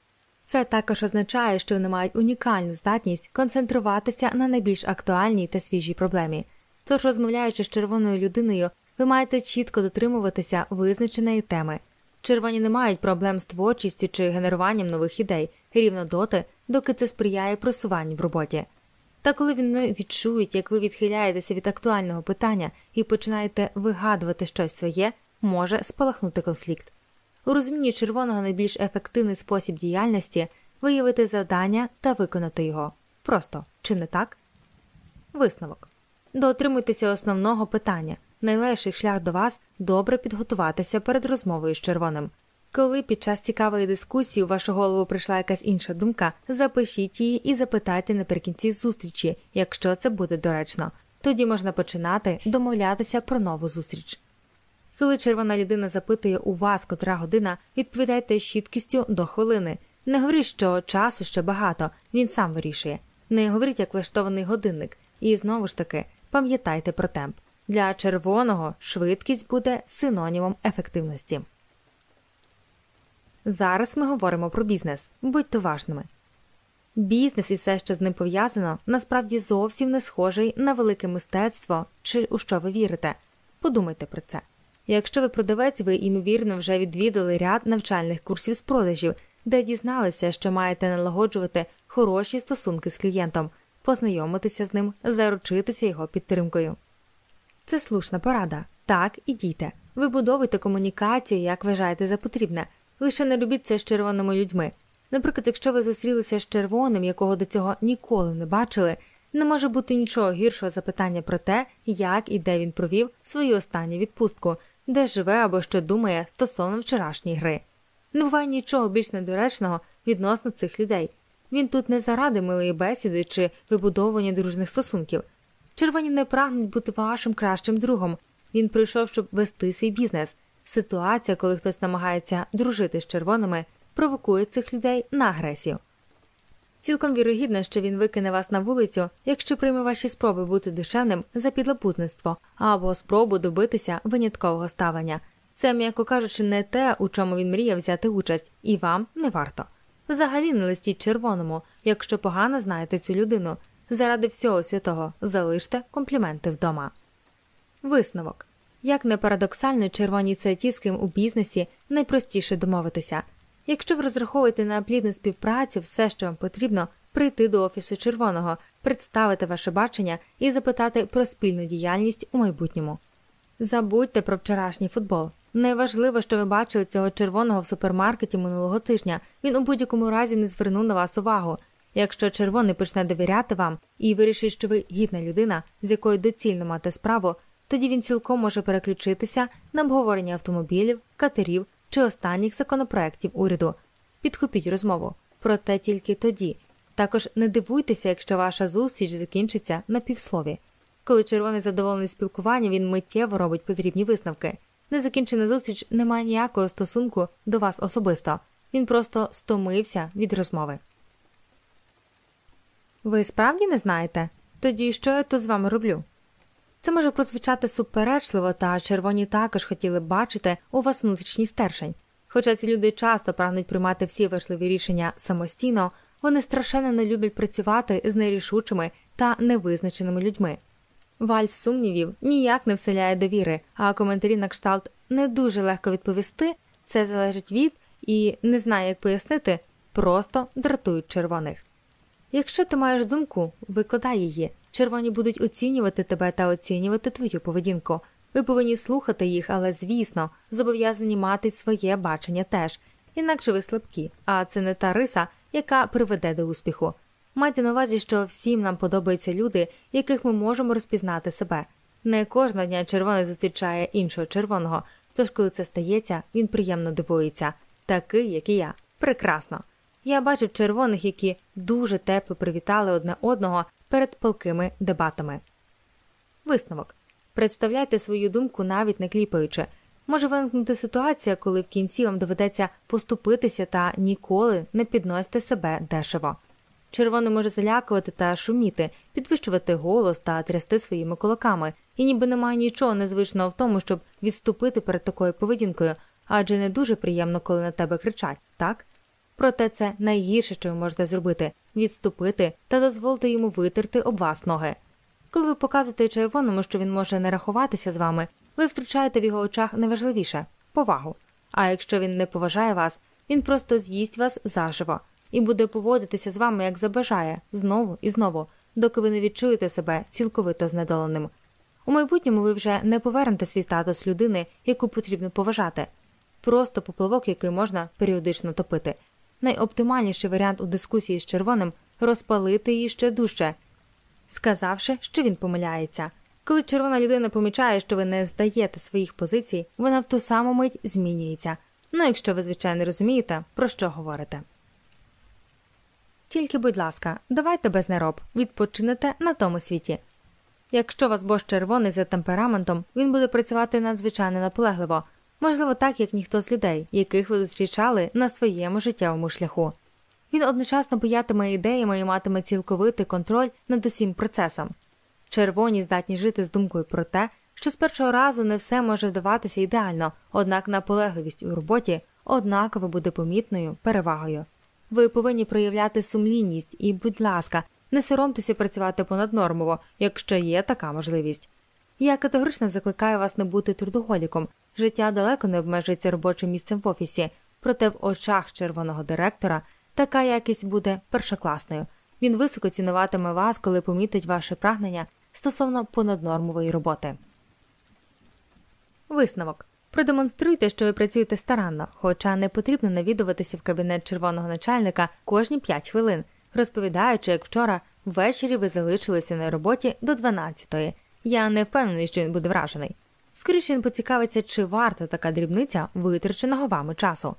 Це також означає, що вони мають унікальну здатність концентруватися на найбільш актуальній та свіжій проблемі. Тож, розмовляючи з червоною людиною, ви маєте чітко дотримуватися визначеної теми. Червоні не мають проблем з творчістю чи генеруванням нових ідей рівно доти, доки це сприяє просуванню в роботі. Та коли вони відчують, як ви відхиляєтеся від актуального питання і починаєте вигадувати щось своє, може спалахнути конфлікт. У розумінні червоного найбільш ефективний спосіб діяльності виявити завдання та виконати його. Просто чи не так? Висновок дотримуйтеся основного питання. Найлегший шлях до вас добре підготуватися перед розмовою з червоним. Коли під час цікавої дискусії у вашу голову прийшла якась інша думка, запишіть її і запитайте наприкінці зустрічі, якщо це буде доречно. Тоді можна починати домовлятися про нову зустріч. Коли червона людина запитує у вас котра година, відповідайте чіткістю до хвилини. Не говоріть, що часу ще багато, він сам вирішує. Не говоріть як влаштований годинник, і знову ж таки пам'ятайте про темп. Для червоного швидкість буде синонімом ефективності. Зараз ми говоримо про бізнес. Будьте важними. Бізнес і все, що з ним пов'язано, насправді зовсім не схожий на велике мистецтво чи у що ви вірите. Подумайте про це. Якщо ви продавець, ви ймовірно вже відвідали ряд навчальних курсів з продажів, де дізналися, що маєте налагоджувати хороші стосунки з клієнтом, познайомитися з ним, заручитися його підтримкою. Це слушна порада. Так, ідійте. Вибудовуйте комунікацію, як вважаєте за потрібне. Лише не робіть це з червоними людьми. Наприклад, якщо ви зустрілися з червоним, якого до цього ніколи не бачили, не може бути нічого гіршого запитання про те, як і де він провів свою останню відпустку, де живе або що думає стосовно вчорашньої гри. Не буває нічого більш недоречного відносно цих людей. Він тут не заради милої бесіди чи вибудовування дружних стосунків. Червоні не прагнуть бути вашим кращим другом. Він прийшов, щоб вести свій бізнес. Ситуація, коли хтось намагається дружити з червоними, провокує цих людей на агресію. Цілком вірогідно, що він викине вас на вулицю, якщо прийме ваші спроби бути душевним за підлопузництво або спробу добитися виняткового ставлення. Це, м'яко кажучи, не те, у чому він мріяв взяти участь, і вам не варто. Взагалі не листіть червоному, якщо погано знаєте цю людину. Заради всього святого залиште компліменти вдома. Висновок як не парадоксально, червоні це ті, з ким у бізнесі найпростіше домовитися. Якщо ви розраховуєте на плідну співпрацю, все, що вам потрібно, прийти до офісу червоного, представити ваше бачення і запитати про спільну діяльність у майбутньому. Забудьте про вчорашній футбол. Неважливо, що ви бачили цього червоного в супермаркеті минулого тижня. Він у будь-якому разі не звернув на вас увагу. Якщо червоний почне довіряти вам і вирішить, що ви гідна людина, з якою доцільно мати справу, тоді він цілком може переключитися на обговорення автомобілів, катерів чи останніх законопроєктів уряду. Підхопіть розмову, проте тільки тоді. Також не дивуйтеся, якщо ваша зустріч закінчиться на півслові. Коли червоний задоволений спілкування, він миттєво робить потрібні висновки. Незакінчена зустріч не має ніякого стосунку до вас особисто, він просто стомився від розмови. Ви справді не знаєте? Тоді що я тут з вами роблю? Це може прозвучати суперечливо, та червоні також хотіли бачити у вас внутрішній стержень. Хоча ці люди часто прагнуть приймати всі важливі рішення самостійно, вони страшенно не люблять працювати з нерішучими та невизначеними людьми. Вальс сумнівів ніяк не вселяє довіри, а коментарі на кшталт не дуже легко відповісти, це залежить від і не знає, як пояснити, просто дратують червоних. Якщо ти маєш думку, викладай її. Червоні будуть оцінювати тебе та оцінювати твою поведінку. Ви повинні слухати їх, але, звісно, зобов'язані мати своє бачення теж, інакше ви слабкі, а це не та риса, яка приведе до успіху. Майте на увазі, що всім нам подобаються люди, яких ми можемо розпізнати себе. Не кожного дня червоний зустрічає іншого червоного, тож, коли це стається, він приємно дивується, такий, як і я. Прекрасно. Я бачив червоних, які дуже тепло привітали одне одного перед палкими дебатами. Висновок Представляйте свою думку навіть не кліпаючи. Може виникнути ситуація, коли в кінці вам доведеться поступитися та ніколи не підносити себе дешево. Червоний може залякувати та шуміти, підвищувати голос та трясти своїми кулаками, і ніби немає нічого незвичного в тому, щоб відступити перед такою поведінкою, адже не дуже приємно, коли на тебе кричать, так? Проте це найгірше, що ви можете зробити відступити та дозволити йому витерти об вас ноги. Коли ви показуєте червоному, що він може не рахуватися з вами, ви втрачаєте в його очах найважливіше повагу. А якщо він не поважає вас, він просто з'їсть вас заживо і буде поводитися з вами як забажає знову і знову, доки ви не відчуєте себе цілковито знедоленим. У майбутньому ви вже не повернете свій статус людини, яку потрібно поважати, просто поплавок, який можна періодично топити. Найоптимальніший варіант у дискусії з червоним розпалити її ще дужче, сказавши, що він помиляється. Коли червона людина помічає, що ви не здаєте своїх позицій, вона в ту саму мить змінюється. Ну, якщо ви, звичайно, розумієте, про що говорите. Тільки, будь ласка, давайте без нероб, відпочинете на тому світі. Якщо вас бож червоний за темпераментом, він буде працювати надзвичайно наполегливо, можливо, так як ніхто з людей, яких ви зустрічали на своєму життєвому шляху. Він одночасно боятиме ідеями і матиме цілковитий контроль над усім процесом. Червоні здатні жити з думкою про те, що з першого разу не все може вдаватися ідеально, однак наполегливість у роботі однаково буде помітною перевагою. Ви повинні проявляти сумлінність і, будь ласка, не соромтеся працювати понаднормово, якщо є така можливість. Я категорично закликаю вас не бути трудоголіком. Життя далеко не обмежується робочим місцем в офісі, проте в очах червоного директора така якість буде першокласною. Він високо цінуватиме вас, коли помітить ваше прагнення стосовно понаднормової роботи. Висновок продемонструйте, що ви працюєте старанно, хоча не потрібно навідуватися в кабінет червоного начальника кожні 5 хвилин, розповідаючи, як вчора ввечері ви залишилися на роботі до 12-ї. Я не впевнений, що він буде вражений. Скоріше він поцікавиться, чи варта така дрібниця витраченого вами часу.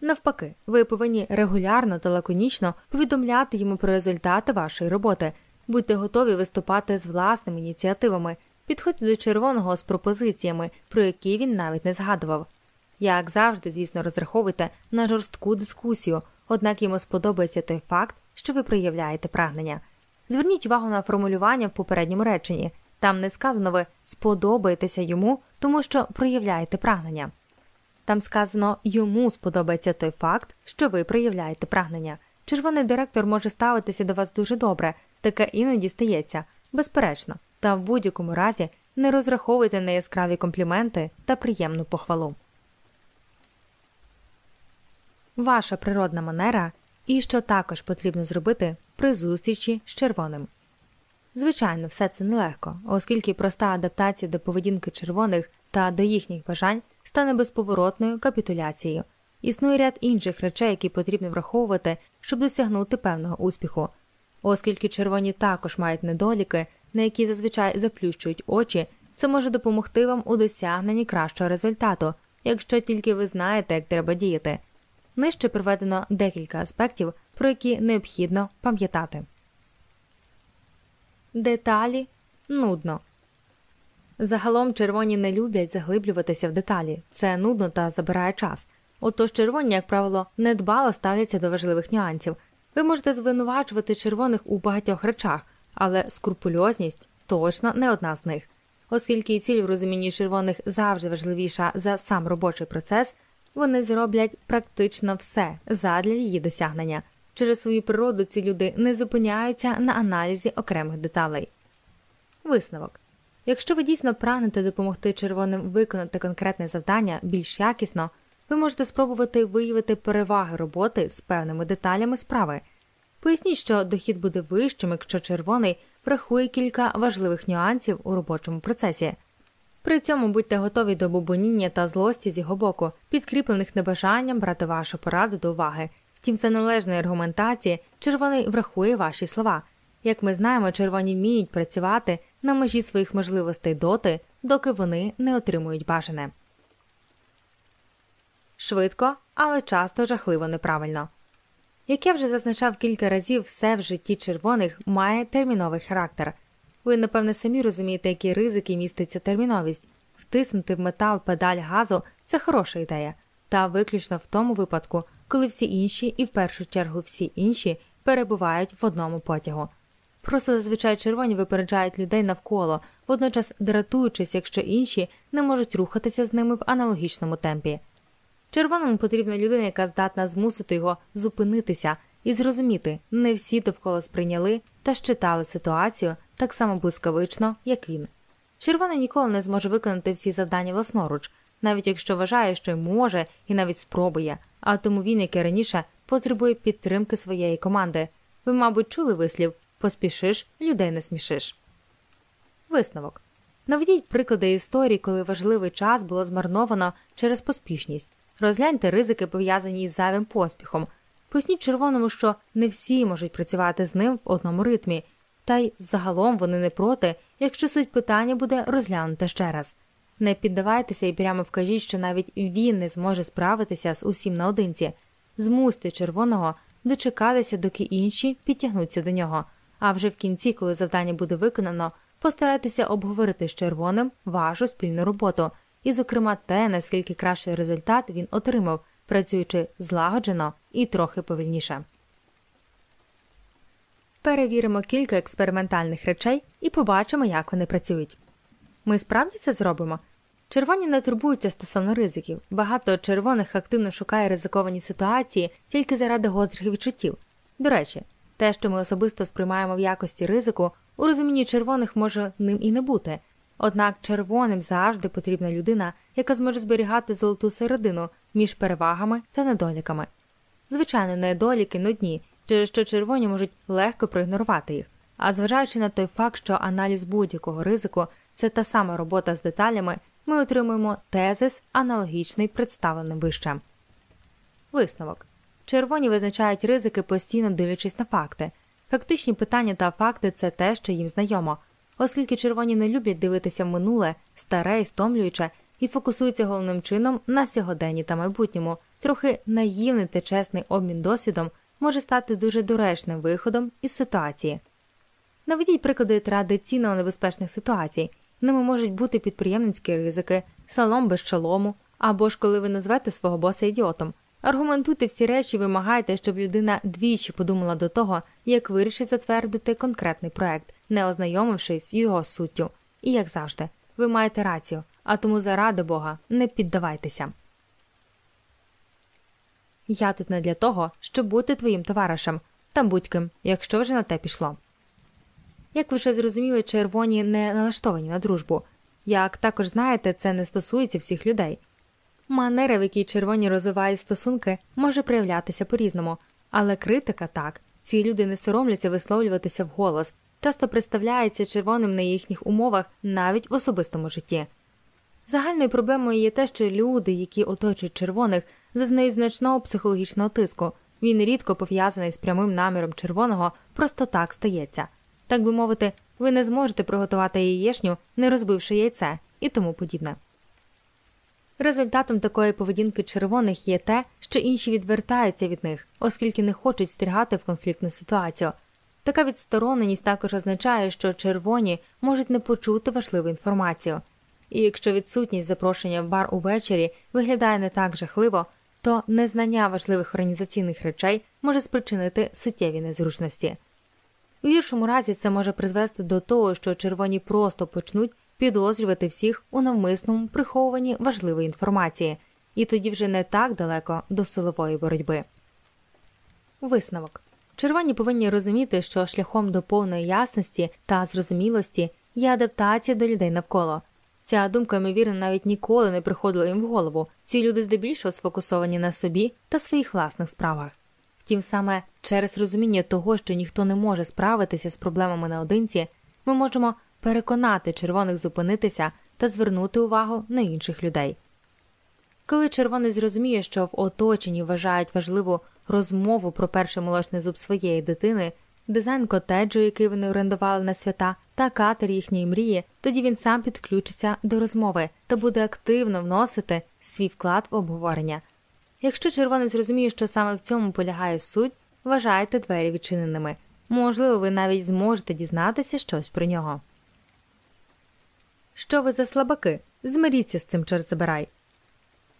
Навпаки, ви повинні регулярно та лаконічно повідомляти йому про результати вашої роботи, будьте готові виступати з власними ініціативами, підходьте до червоного з пропозиціями, про які він навіть не згадував. Як завжди, звісно, розраховуйте на жорстку дискусію, однак йому сподобається той факт, що ви проявляєте прагнення. Зверніть увагу на формулювання в попередньому реченні там не сказано ви сподобаєтеся йому, тому що проявляєте прагнення. Там сказано йому сподобається той факт, що ви проявляєте прагнення. Червоний директор може ставитися до вас дуже добре, таке іноді стається, безперечно, та в будь-якому разі не розраховуйте на яскраві компліменти та приємну похвалу. Ваша природна манера і що також потрібно зробити при зустрічі з червоним. Звичайно, все це нелегко, оскільки проста адаптація до поведінки червоних та до їхніх бажань стане безповоротною капітуляцією. Існує ряд інших речей, які потрібно враховувати, щоб досягнути певного успіху. Оскільки червоні також мають недоліки, на які зазвичай заплющують очі, це може допомогти вам у досягненні кращого результату, якщо тільки ви знаєте, як треба діяти. Нижче приведено декілька аспектів, про які необхідно пам'ятати. Деталі нудно. Загалом червоні не люблять заглиблюватися в деталі, це нудно та забирає час. Отож червоні, як правило, недбало ставляться до важливих нюансів. Ви можете звинувачувати червоних у багатьох речах, але скрупульозність точно не одна з них. Оскільки ціль в розумінні червоних завжди важливіша за сам робочий процес, вони зроблять практично все задля її досягнення. Через свою природу ці люди не зупиняються на аналізі окремих деталей. Висновок якщо ви дійсно прагнете допомогти червоним виконати конкретне завдання більш якісно, ви можете спробувати виявити переваги роботи з певними деталями справи. Поясніть, що дохід буде вищим, якщо червоний врахує кілька важливих нюансів у робочому процесі. При цьому будьте готові до бубоніння та злості з його боку, підкріплених небажанням брати вашу пораду до уваги. Втім, за належної аргументації червоний врахує ваші слова. Як ми знаємо, червоні вміють працювати на межі своїх можливостей доти, доки вони не отримують бажане. Швидко, але часто жахливо неправильно. Як я вже зазначав кілька разів, все в житті червоних має терміновий характер. Ви, напевне, самі розумієте, які ризики міститься терміновість. Втиснути в метал педаль газу це хороша ідея, та виключно в тому випадку, коли всі інші, і в першу чергу всі інші, перебувають в одному потягу. Просто зазвичай червоні випереджають людей навколо, водночас дратуючись, якщо інші не можуть рухатися з ними в аналогічному темпі. Червоному потрібна людина, яка здатна змусити його зупинитися і зрозуміти, не всі довкола сприйняли та щитали ситуацію так само блискавично, як він. Червоний ніколи не зможе виконати всі завдання власноруч, навіть якщо вважає, що й може і навіть спробує, а тому він, як і раніше, потребує підтримки своєї команди. Ви, мабуть, чули вислів поспішиш, людей не смішиш. Висновок наведіть приклади історії, коли важливий час було змарновано через поспішність. Розгляньте ризики, пов'язані із зайвим поспіхом. Поясніть червоному, що не всі можуть працювати з ним в одному ритмі, та й загалом вони не проти, якщо суть питання буде розглянуте ще раз. Не піддавайтеся і прямо вкажіть, що навіть він не зможе справитися з усім наодинці. Змусьте червоного дочекатися, доки інші підтягнуться до нього. А вже в кінці, коли завдання буде виконано, постарайтеся обговорити з червоним вашу спільну роботу, і, зокрема, те, наскільки кращий результат він отримав, працюючи злагоджено і трохи повільніше. Перевіримо кілька експериментальних речей і побачимо, як вони працюють. Ми справді це зробимо. Червоні не турбуються стосовно ризиків. Багато червоних активно шукає ризиковані ситуації тільки заради гострих відчуттів. До речі, те, що ми особисто сприймаємо в якості ризику, у розумінні червоних може ним і не бути. Однак червоним завжди потрібна людина, яка зможе зберігати золоту середину між перевагами та недоліками. Звичайно, недоліки нудні, через що червоні можуть легко проігнорувати їх. А зважаючи на той факт, що аналіз будь-якого ризику це та сама робота з деталями, ми отримуємо тезис, аналогічний представленим вище. Висновок червоні визначають ризики, постійно дивлячись на факти. Фактичні питання та факти це те, що їм знайомо, оскільки червоні не люблять дивитися в минуле, старе і стомлююче, і фокусуються головним чином на сьогоденні та майбутньому. Трохи наївний та чесний обмін досвідом може стати дуже доречним виходом із ситуації. Наведіть приклади традиційно небезпечних ситуацій. Ними можуть бути підприємницькі ризики, салом без шолому, або ж коли ви назвете свого боса ідіотом. Аргументуйте всі речі, вимагайте, щоб людина двічі подумала до того, як вирішить затвердити конкретний проект, не ознайомившись його суттю. І як завжди, ви маєте рацію, а тому, заради Бога, не піддавайтеся. Я тут не для того, щоб бути твоїм товаришем та будь-ким, якщо вже на те пішло. Як ви вже зрозуміли, червоні не налаштовані на дружбу. Як також знаєте, це не стосується всіх людей. Манера, в якій червоні розвивають стосунки, може проявлятися по різному, але критика так. Ці люди не соромляться висловлюватися вголос, часто представляються червоним на їхніх умовах навіть в особистому житті. Загальною проблемою є те, що люди, які оточують червоних, зазнають значного психологічного тиску. Він рідко пов'язаний з прямим наміром червоного, просто так стається. Так би мовити, ви не зможете приготувати яєшню, не розбивши яйце і тому подібне. Результатом такої поведінки червоних є те, що інші відвертаються від них, оскільки не хочуть стрігати в конфліктну ситуацію. Така відстороненість також означає, що червоні можуть не почути важливу інформацію. І якщо відсутність запрошення в бар увечері виглядає не так жахливо, то незнання важливих організаційних речей може спричинити суттєві незручності. У гіршому разі це може призвести до того, що червоні просто почнуть підозрювати всіх у навмисному приховуванні важливої інформації, і тоді вже не так далеко до силової боротьби. Висновок червоні повинні розуміти, що шляхом до повної ясності та зрозумілості є адаптація до людей навколо. Ця думка, ймовірно, навіть ніколи не приходила їм в голову. Ці люди здебільшого сфокусовані на собі та своїх власних справах. Втім, саме через розуміння того, що ніхто не може справитися з проблемами наодинці, ми можемо переконати червоних зупинитися та звернути увагу на інших людей. Коли червоний зрозуміє, що в оточенні вважають важливу розмову про перший молочний зуб своєї дитини, дизайн котеджу, який вони орендували на свята, та катер їхньої мрії, тоді він сам підключиться до розмови та буде активно вносити свій вклад в обговорення. Якщо червоний зрозуміє, що саме в цьому полягає суть, вважайте двері відчиненими. Можливо, ви навіть зможете дізнатися щось про нього. Що ви за слабаки? Змиріться з цим, чорт.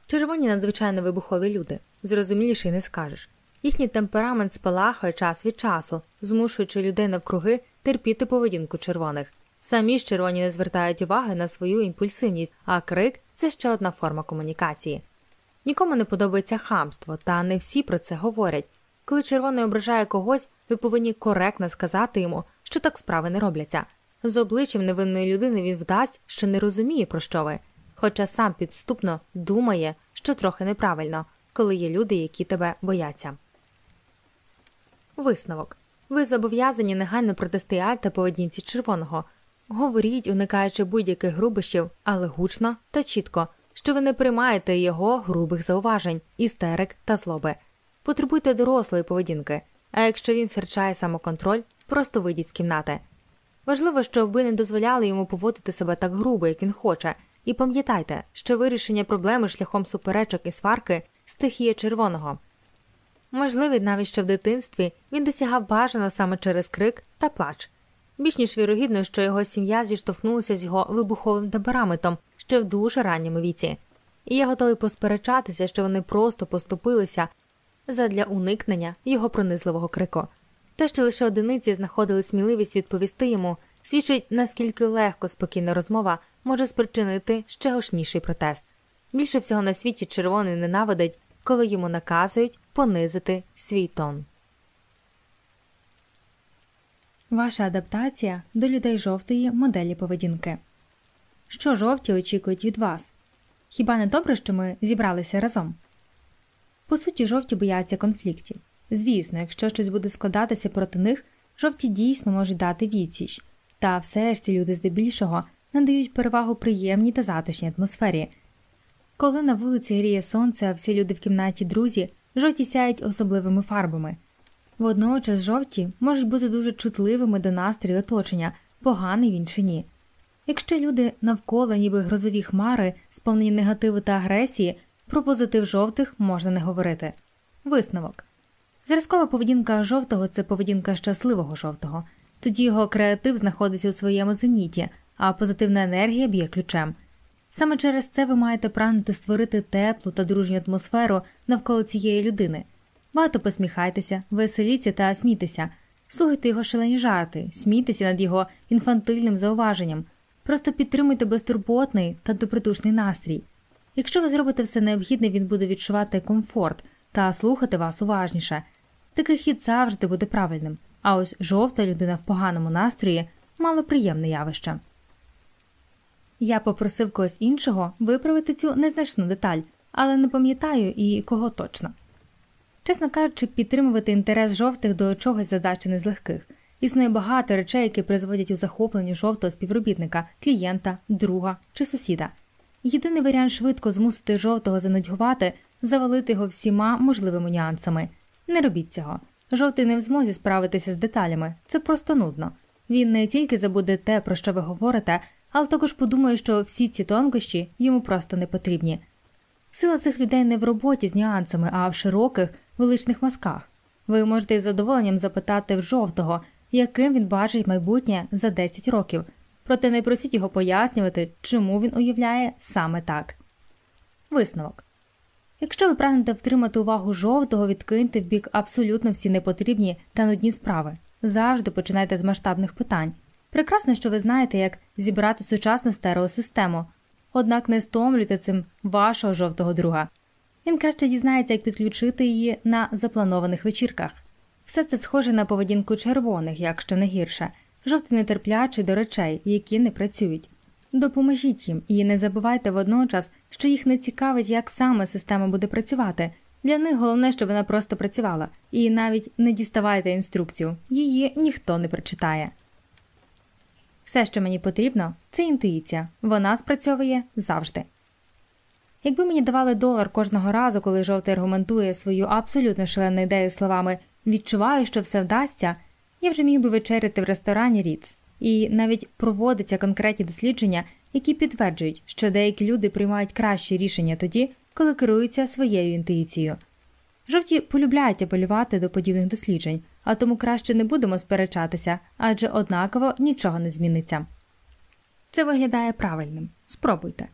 Червоні надзвичайно вибухові люди, зрозуміліше не скажеш. Їхній темперамент спалахує час від часу, змушуючи людей навкруги терпіти поведінку червоних. Самі ж червоні не звертають уваги на свою імпульсивність, а крик це ще одна форма комунікації. Нікому не подобається хамство, та не всі про це говорять. Коли червоний ображає когось, ви повинні коректно сказати йому, що так справи не робляться. З обличчям невинної людини він вдасть, що не розуміє, про що ви, хоча сам підступно думає, що трохи неправильно, коли є люди, які тебе бояться. Висновок ви зобов'язані негайно протистояти поведінці червоного. Говоріть, уникаючи будь-яких грубощів, але гучно та чітко, що ви не приймаєте його грубих зауважень, істерик та злоби. Потребуйте дорослої поведінки, а якщо він втрачає самоконтроль, просто вийдіть з кімнати. Важливо, щоб ви не дозволяли йому поводити себе так грубо, як він хоче, і пам'ятайте, що вирішення проблеми шляхом суперечок і сварки стихія червоного. Можливо, навіть ще в дитинстві він досягав бажано саме через крик та плач. Більш ніж вірогідно, що його сім'я зіштовхнулася з його вибуховим темпераментом ще в дуже ранньому віці, і я готовий посперечатися, що вони просто поступилися задля уникнення його пронизливого крику. Те, що лише одиниці знаходили сміливість відповісти йому, свідчить, наскільки легко спокійна розмова може спричинити ще гошніший протест. Більше всього на світі червоний ненавидить, коли йому наказують понизити свій тон. Ваша адаптація до людей жовтої моделі поведінки. Що жовті очікують від вас? Хіба не добре, що ми зібралися разом? По суті, жовті бояться конфліктів. Звісно, якщо щось буде складатися проти них, жовті дійсно можуть дати відсіч, та все ж ці люди здебільшого надають перевагу приємній та затишній атмосфері. Коли на вулиці гріє сонце, а всі люди в кімнаті друзі, жовті сяють особливими фарбами. Водночас жовті можуть бути дуже чутливими до настрою оточення, поганий він чи ні. Якщо люди навколо, ніби грозові хмари, сповнені негативу та агресії, про позитив жовтих можна не говорити. Висновок зразкова поведінка жовтого це поведінка щасливого жовтого, тоді його креатив знаходиться у своєму зеніті, а позитивна енергія б'є ключем. Саме через це ви маєте прагнути створити теплу та дружню атмосферу навколо цієї людини. Багато посміхайтеся, веселіться та смійтеся, слухайте його шалені жарти, смійтеся над його інфантильним зауваженням, просто підтримуйте безтурботний та добродушний настрій. Якщо ви зробите все необхідне, він буде відчувати комфорт та слухати вас уважніше. Такий хід завжди буде правильним, а ось жовта людина в поганому настрої малоприємне явище. Я попросив когось іншого виправити цю незначну деталь, але не пам'ятаю і кого точно. Чесно кажучи, підтримувати інтерес жовтих до чогось задачі не з легких. Існує багато речей, які призводять у захопленню жовтого співробітника, клієнта, друга чи сусіда. Єдиний варіант швидко змусити жовтого занудьгувати, завалити його всіма можливими нюансами. Не робіть цього. Жовтий не в змозі справитися з деталями, це просто нудно. Він не тільки забуде те, про що ви говорите, але також подумає, що всі ці тонкощі йому просто не потрібні. Сила цих людей не в роботі з нюансами, а в широких, величних мазках. Ви можете із задоволенням запитати в жовтого, яким він бачить майбутнє за 10 років, проте не просіть його пояснювати, чому він уявляє саме так. Висновок Якщо ви прагнете втримати увагу жовтого, відкиньте в бік абсолютно всі непотрібні та нудні справи. Завжди починайте з масштабних питань. Прекрасно, що ви знаєте, як зібрати сучасну стереосистему, однак не стомлюйте цим вашого жовтого друга. Він краще дізнається, як підключити її на запланованих вечірках. Все це схоже на поведінку червоних, якщо не гірше, жовті нетерплячі до речей, які не працюють. Допоможіть їм і не забувайте водночас, що їх не цікавить, як саме система буде працювати. Для них головне, щоб вона просто працювала, і навіть не діставайте інструкцію, її ніхто не прочитає. Все, що мені потрібно, це інтуїція, вона спрацьовує завжди. Якби мені давали долар кожного разу, коли жовтий аргументує свою абсолютно шалену ідею словами відчуваю, що все вдасться, я вже міг би вечеряти в ресторані Ріц, і навіть проводяться конкретні дослідження, які підтверджують, що деякі люди приймають кращі рішення тоді, коли керуються своєю інтуїцією. Жовті полюбляють апелювати до подібних досліджень, а тому краще не будемо сперечатися, адже однаково нічого не зміниться. Це виглядає правильним. Спробуйте.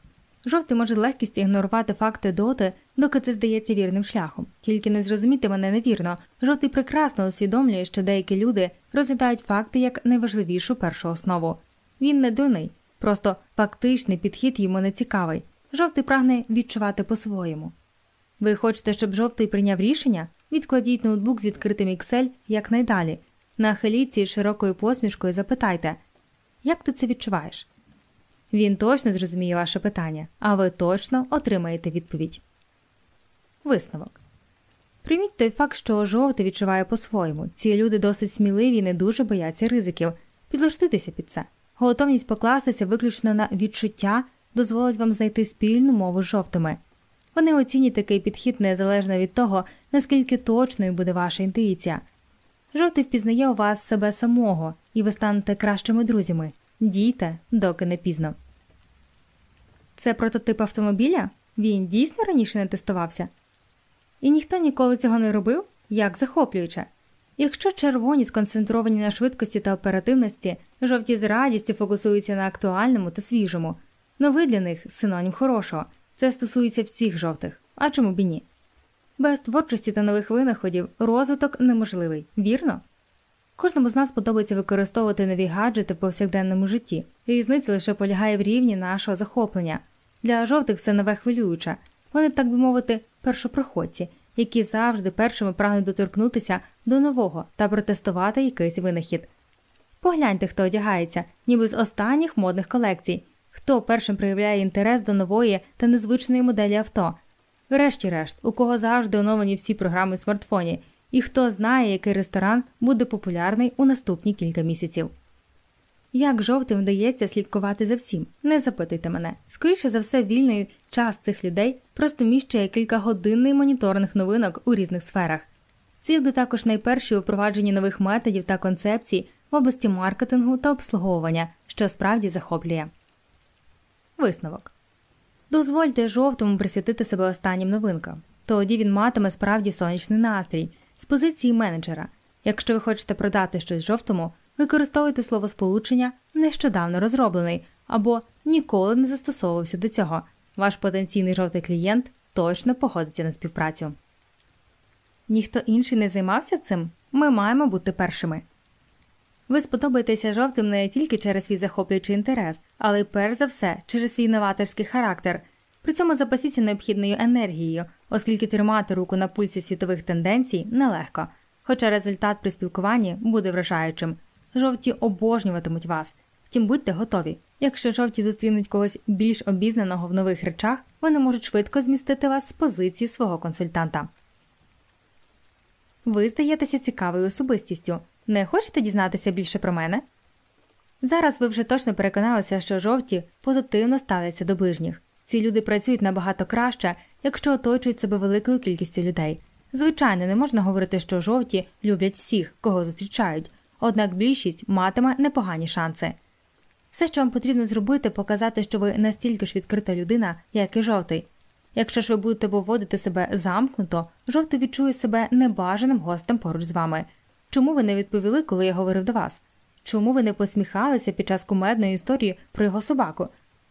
Жовтий може легкістю ігнорувати факти доти, доки це здається вірним шляхом. Тільки не зрозуміти мене невірно. Жовтий прекрасно усвідомлює, що деякі люди розглядають факти як найважливішу першу основу. Він не дурний, просто фактичний підхід йому не цікавий. Жовтий прагне відчувати по-своєму. Ви хочете, щоб жовтий прийняв рішення? Відкладіть ноутбук з відкритим Excel якнайдалі. Нахиліться із широкою посмішкою запитайте, як ти це відчуваєш? Він точно зрозуміє ваше питання, а ви точно отримаєте відповідь. Висновок. Прийміть той факт, що жовтий відчуває по-своєму. Ці люди досить сміливі і не дуже бояться ризиків. Підлаштуйтеся під це. Готовність покластися виключно на відчуття дозволить вам знайти спільну мову з жовтими. Вони оцінять такий підхід незалежно від того, наскільки точною буде ваша інтуїція. Жовтий впізнає у вас себе самого, і ви станете кращими друзями. Дійте, доки не пізно. Це прототип автомобіля? Він дійсно раніше не тестувався? І ніхто ніколи цього не робив? Як захоплююче. Якщо червоні сконцентровані на швидкості та оперативності, жовті з радістю фокусуються на актуальному та свіжому, новий для них синонім хорошого. Це стосується всіх жовтих, а чому б і ні? Без творчості та нових винаходів розвиток неможливий, вірно? Кожному з нас подобається використовувати нові гаджети в повсякденному житті. Різниця лише полягає в рівні нашого захоплення. Для жовтих це нове хвилююче. Вони, так би мовити, першопроходці, які завжди першими прагнуть доторкнутися до нового та протестувати якийсь винахід. Погляньте, хто одягається, ніби з останніх модних колекцій, хто першим проявляє інтерес до нової та незвичної моделі авто. Врешті-решт, у кого завжди оновлені всі програми в смартфоні, і хто знає, який ресторан буде популярний у наступні кілька місяців. Як жовтим вдається слідкувати за всім, не запитуйте мене. Скоріше за все, вільний час цих людей просто міщує кількагодинний моніторинг новинок у різних сферах. Ці також найперші у впровадженні нових методів та концепцій в області маркетингу та обслуговування, що справді захоплює. Висновок дозвольте жовтому присвятити себе останнім новинкам. Тоді він матиме справді сонячний настрій з позиції менеджера. Якщо ви хочете продати щось жовтому, використовуйте словосполучення нещодавно розроблений або ніколи не застосовувався до цього. Ваш потенційний жовтий клієнт точно погодиться на співпрацю. Ніхто інший не займався цим. Ми маємо бути першими. Ви сподобаєтеся жовтим не тільки через свій захоплюючий інтерес, але й перш за все через свій новаторський характер. При цьому запасіться необхідною енергією, оскільки тримати руку на пульсі світових тенденцій нелегко, хоча результат при спілкуванні буде вражаючим. Жовті обожнюватимуть вас. Втім, будьте готові. Якщо жовті зустрінуть когось більш обізнаного в нових речах, вони можуть швидко змістити вас з позиції свого консультанта. Ви здаєтеся цікавою особистістю. Не хочете дізнатися більше про мене? Зараз ви вже точно переконалися, що жовті позитивно ставляться до ближніх. Ці люди працюють набагато краще, якщо оточують себе великою кількістю людей. Звичайно, не можна говорити, що жовті люблять всіх, кого зустрічають, однак більшість матиме непогані шанси. Все, що вам потрібно зробити, показати, що ви настільки ж відкрита людина, як і жовтий. Якщо ж ви будете поводити себе замкнуто, жовтий відчує себе небажаним гостем поруч з вами. Чому ви не відповіли, коли я говорив до вас? Чому ви не посміхалися під час кумедної історії про його собаку?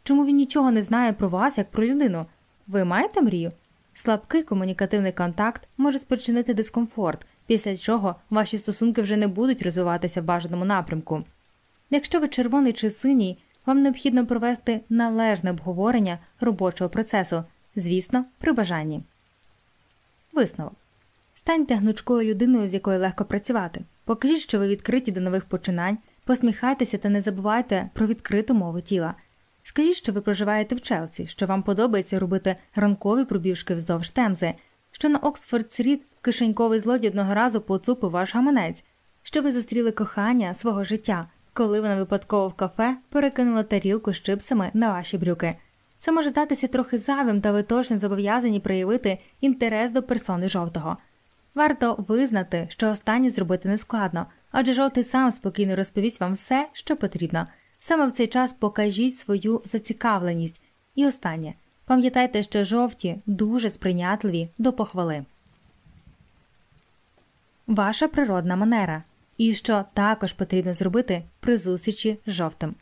Чому він нічого не знає про вас як про людину? Ви маєте мрію? Слабкий комунікативний контакт може спричинити дискомфорт, після чого ваші стосунки вже не будуть розвиватися в бажаному напрямку. Якщо ви червоний чи синій, вам необхідно провести належне обговорення робочого процесу, звісно, при бажанні. Висновок станьте гнучкою людиною, з якою легко працювати. Покажіть, що ви відкриті до нових починань, посміхайтеся та не забувайте про відкриту мову тіла. Скажіть, що ви проживаєте в Челсі, що вам подобається робити ранкові пробіжки вздовж темзи, що на Оксфорд Сріт кишеньковий злодій одного разу поцупив ваш гаманець, що ви зустріли кохання свого життя, коли вона випадково в кафе перекинула тарілку з чипсами на ваші брюки. Це може здатися трохи зайвим, та ви точно зобов'язані проявити інтерес до персони жовтого. Варто визнати, що останнє зробити нескладно, адже жовтий сам спокійно розповість вам все, що потрібно. Саме в цей час покажіть свою зацікавленість. І останнє пам'ятайте, що жовті дуже сприйнятливі до похвали. Ваша природна манера. І що також потрібно зробити при зустрічі з жовтим.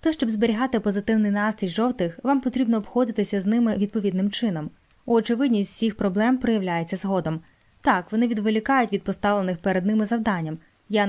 То, щоб зберігати позитивний настрій жовтих, вам потрібно обходитися з ними відповідним чином. Очевидність всіх проблем проявляється згодом. Так, вони відволікають від поставлених перед ними завданням. Я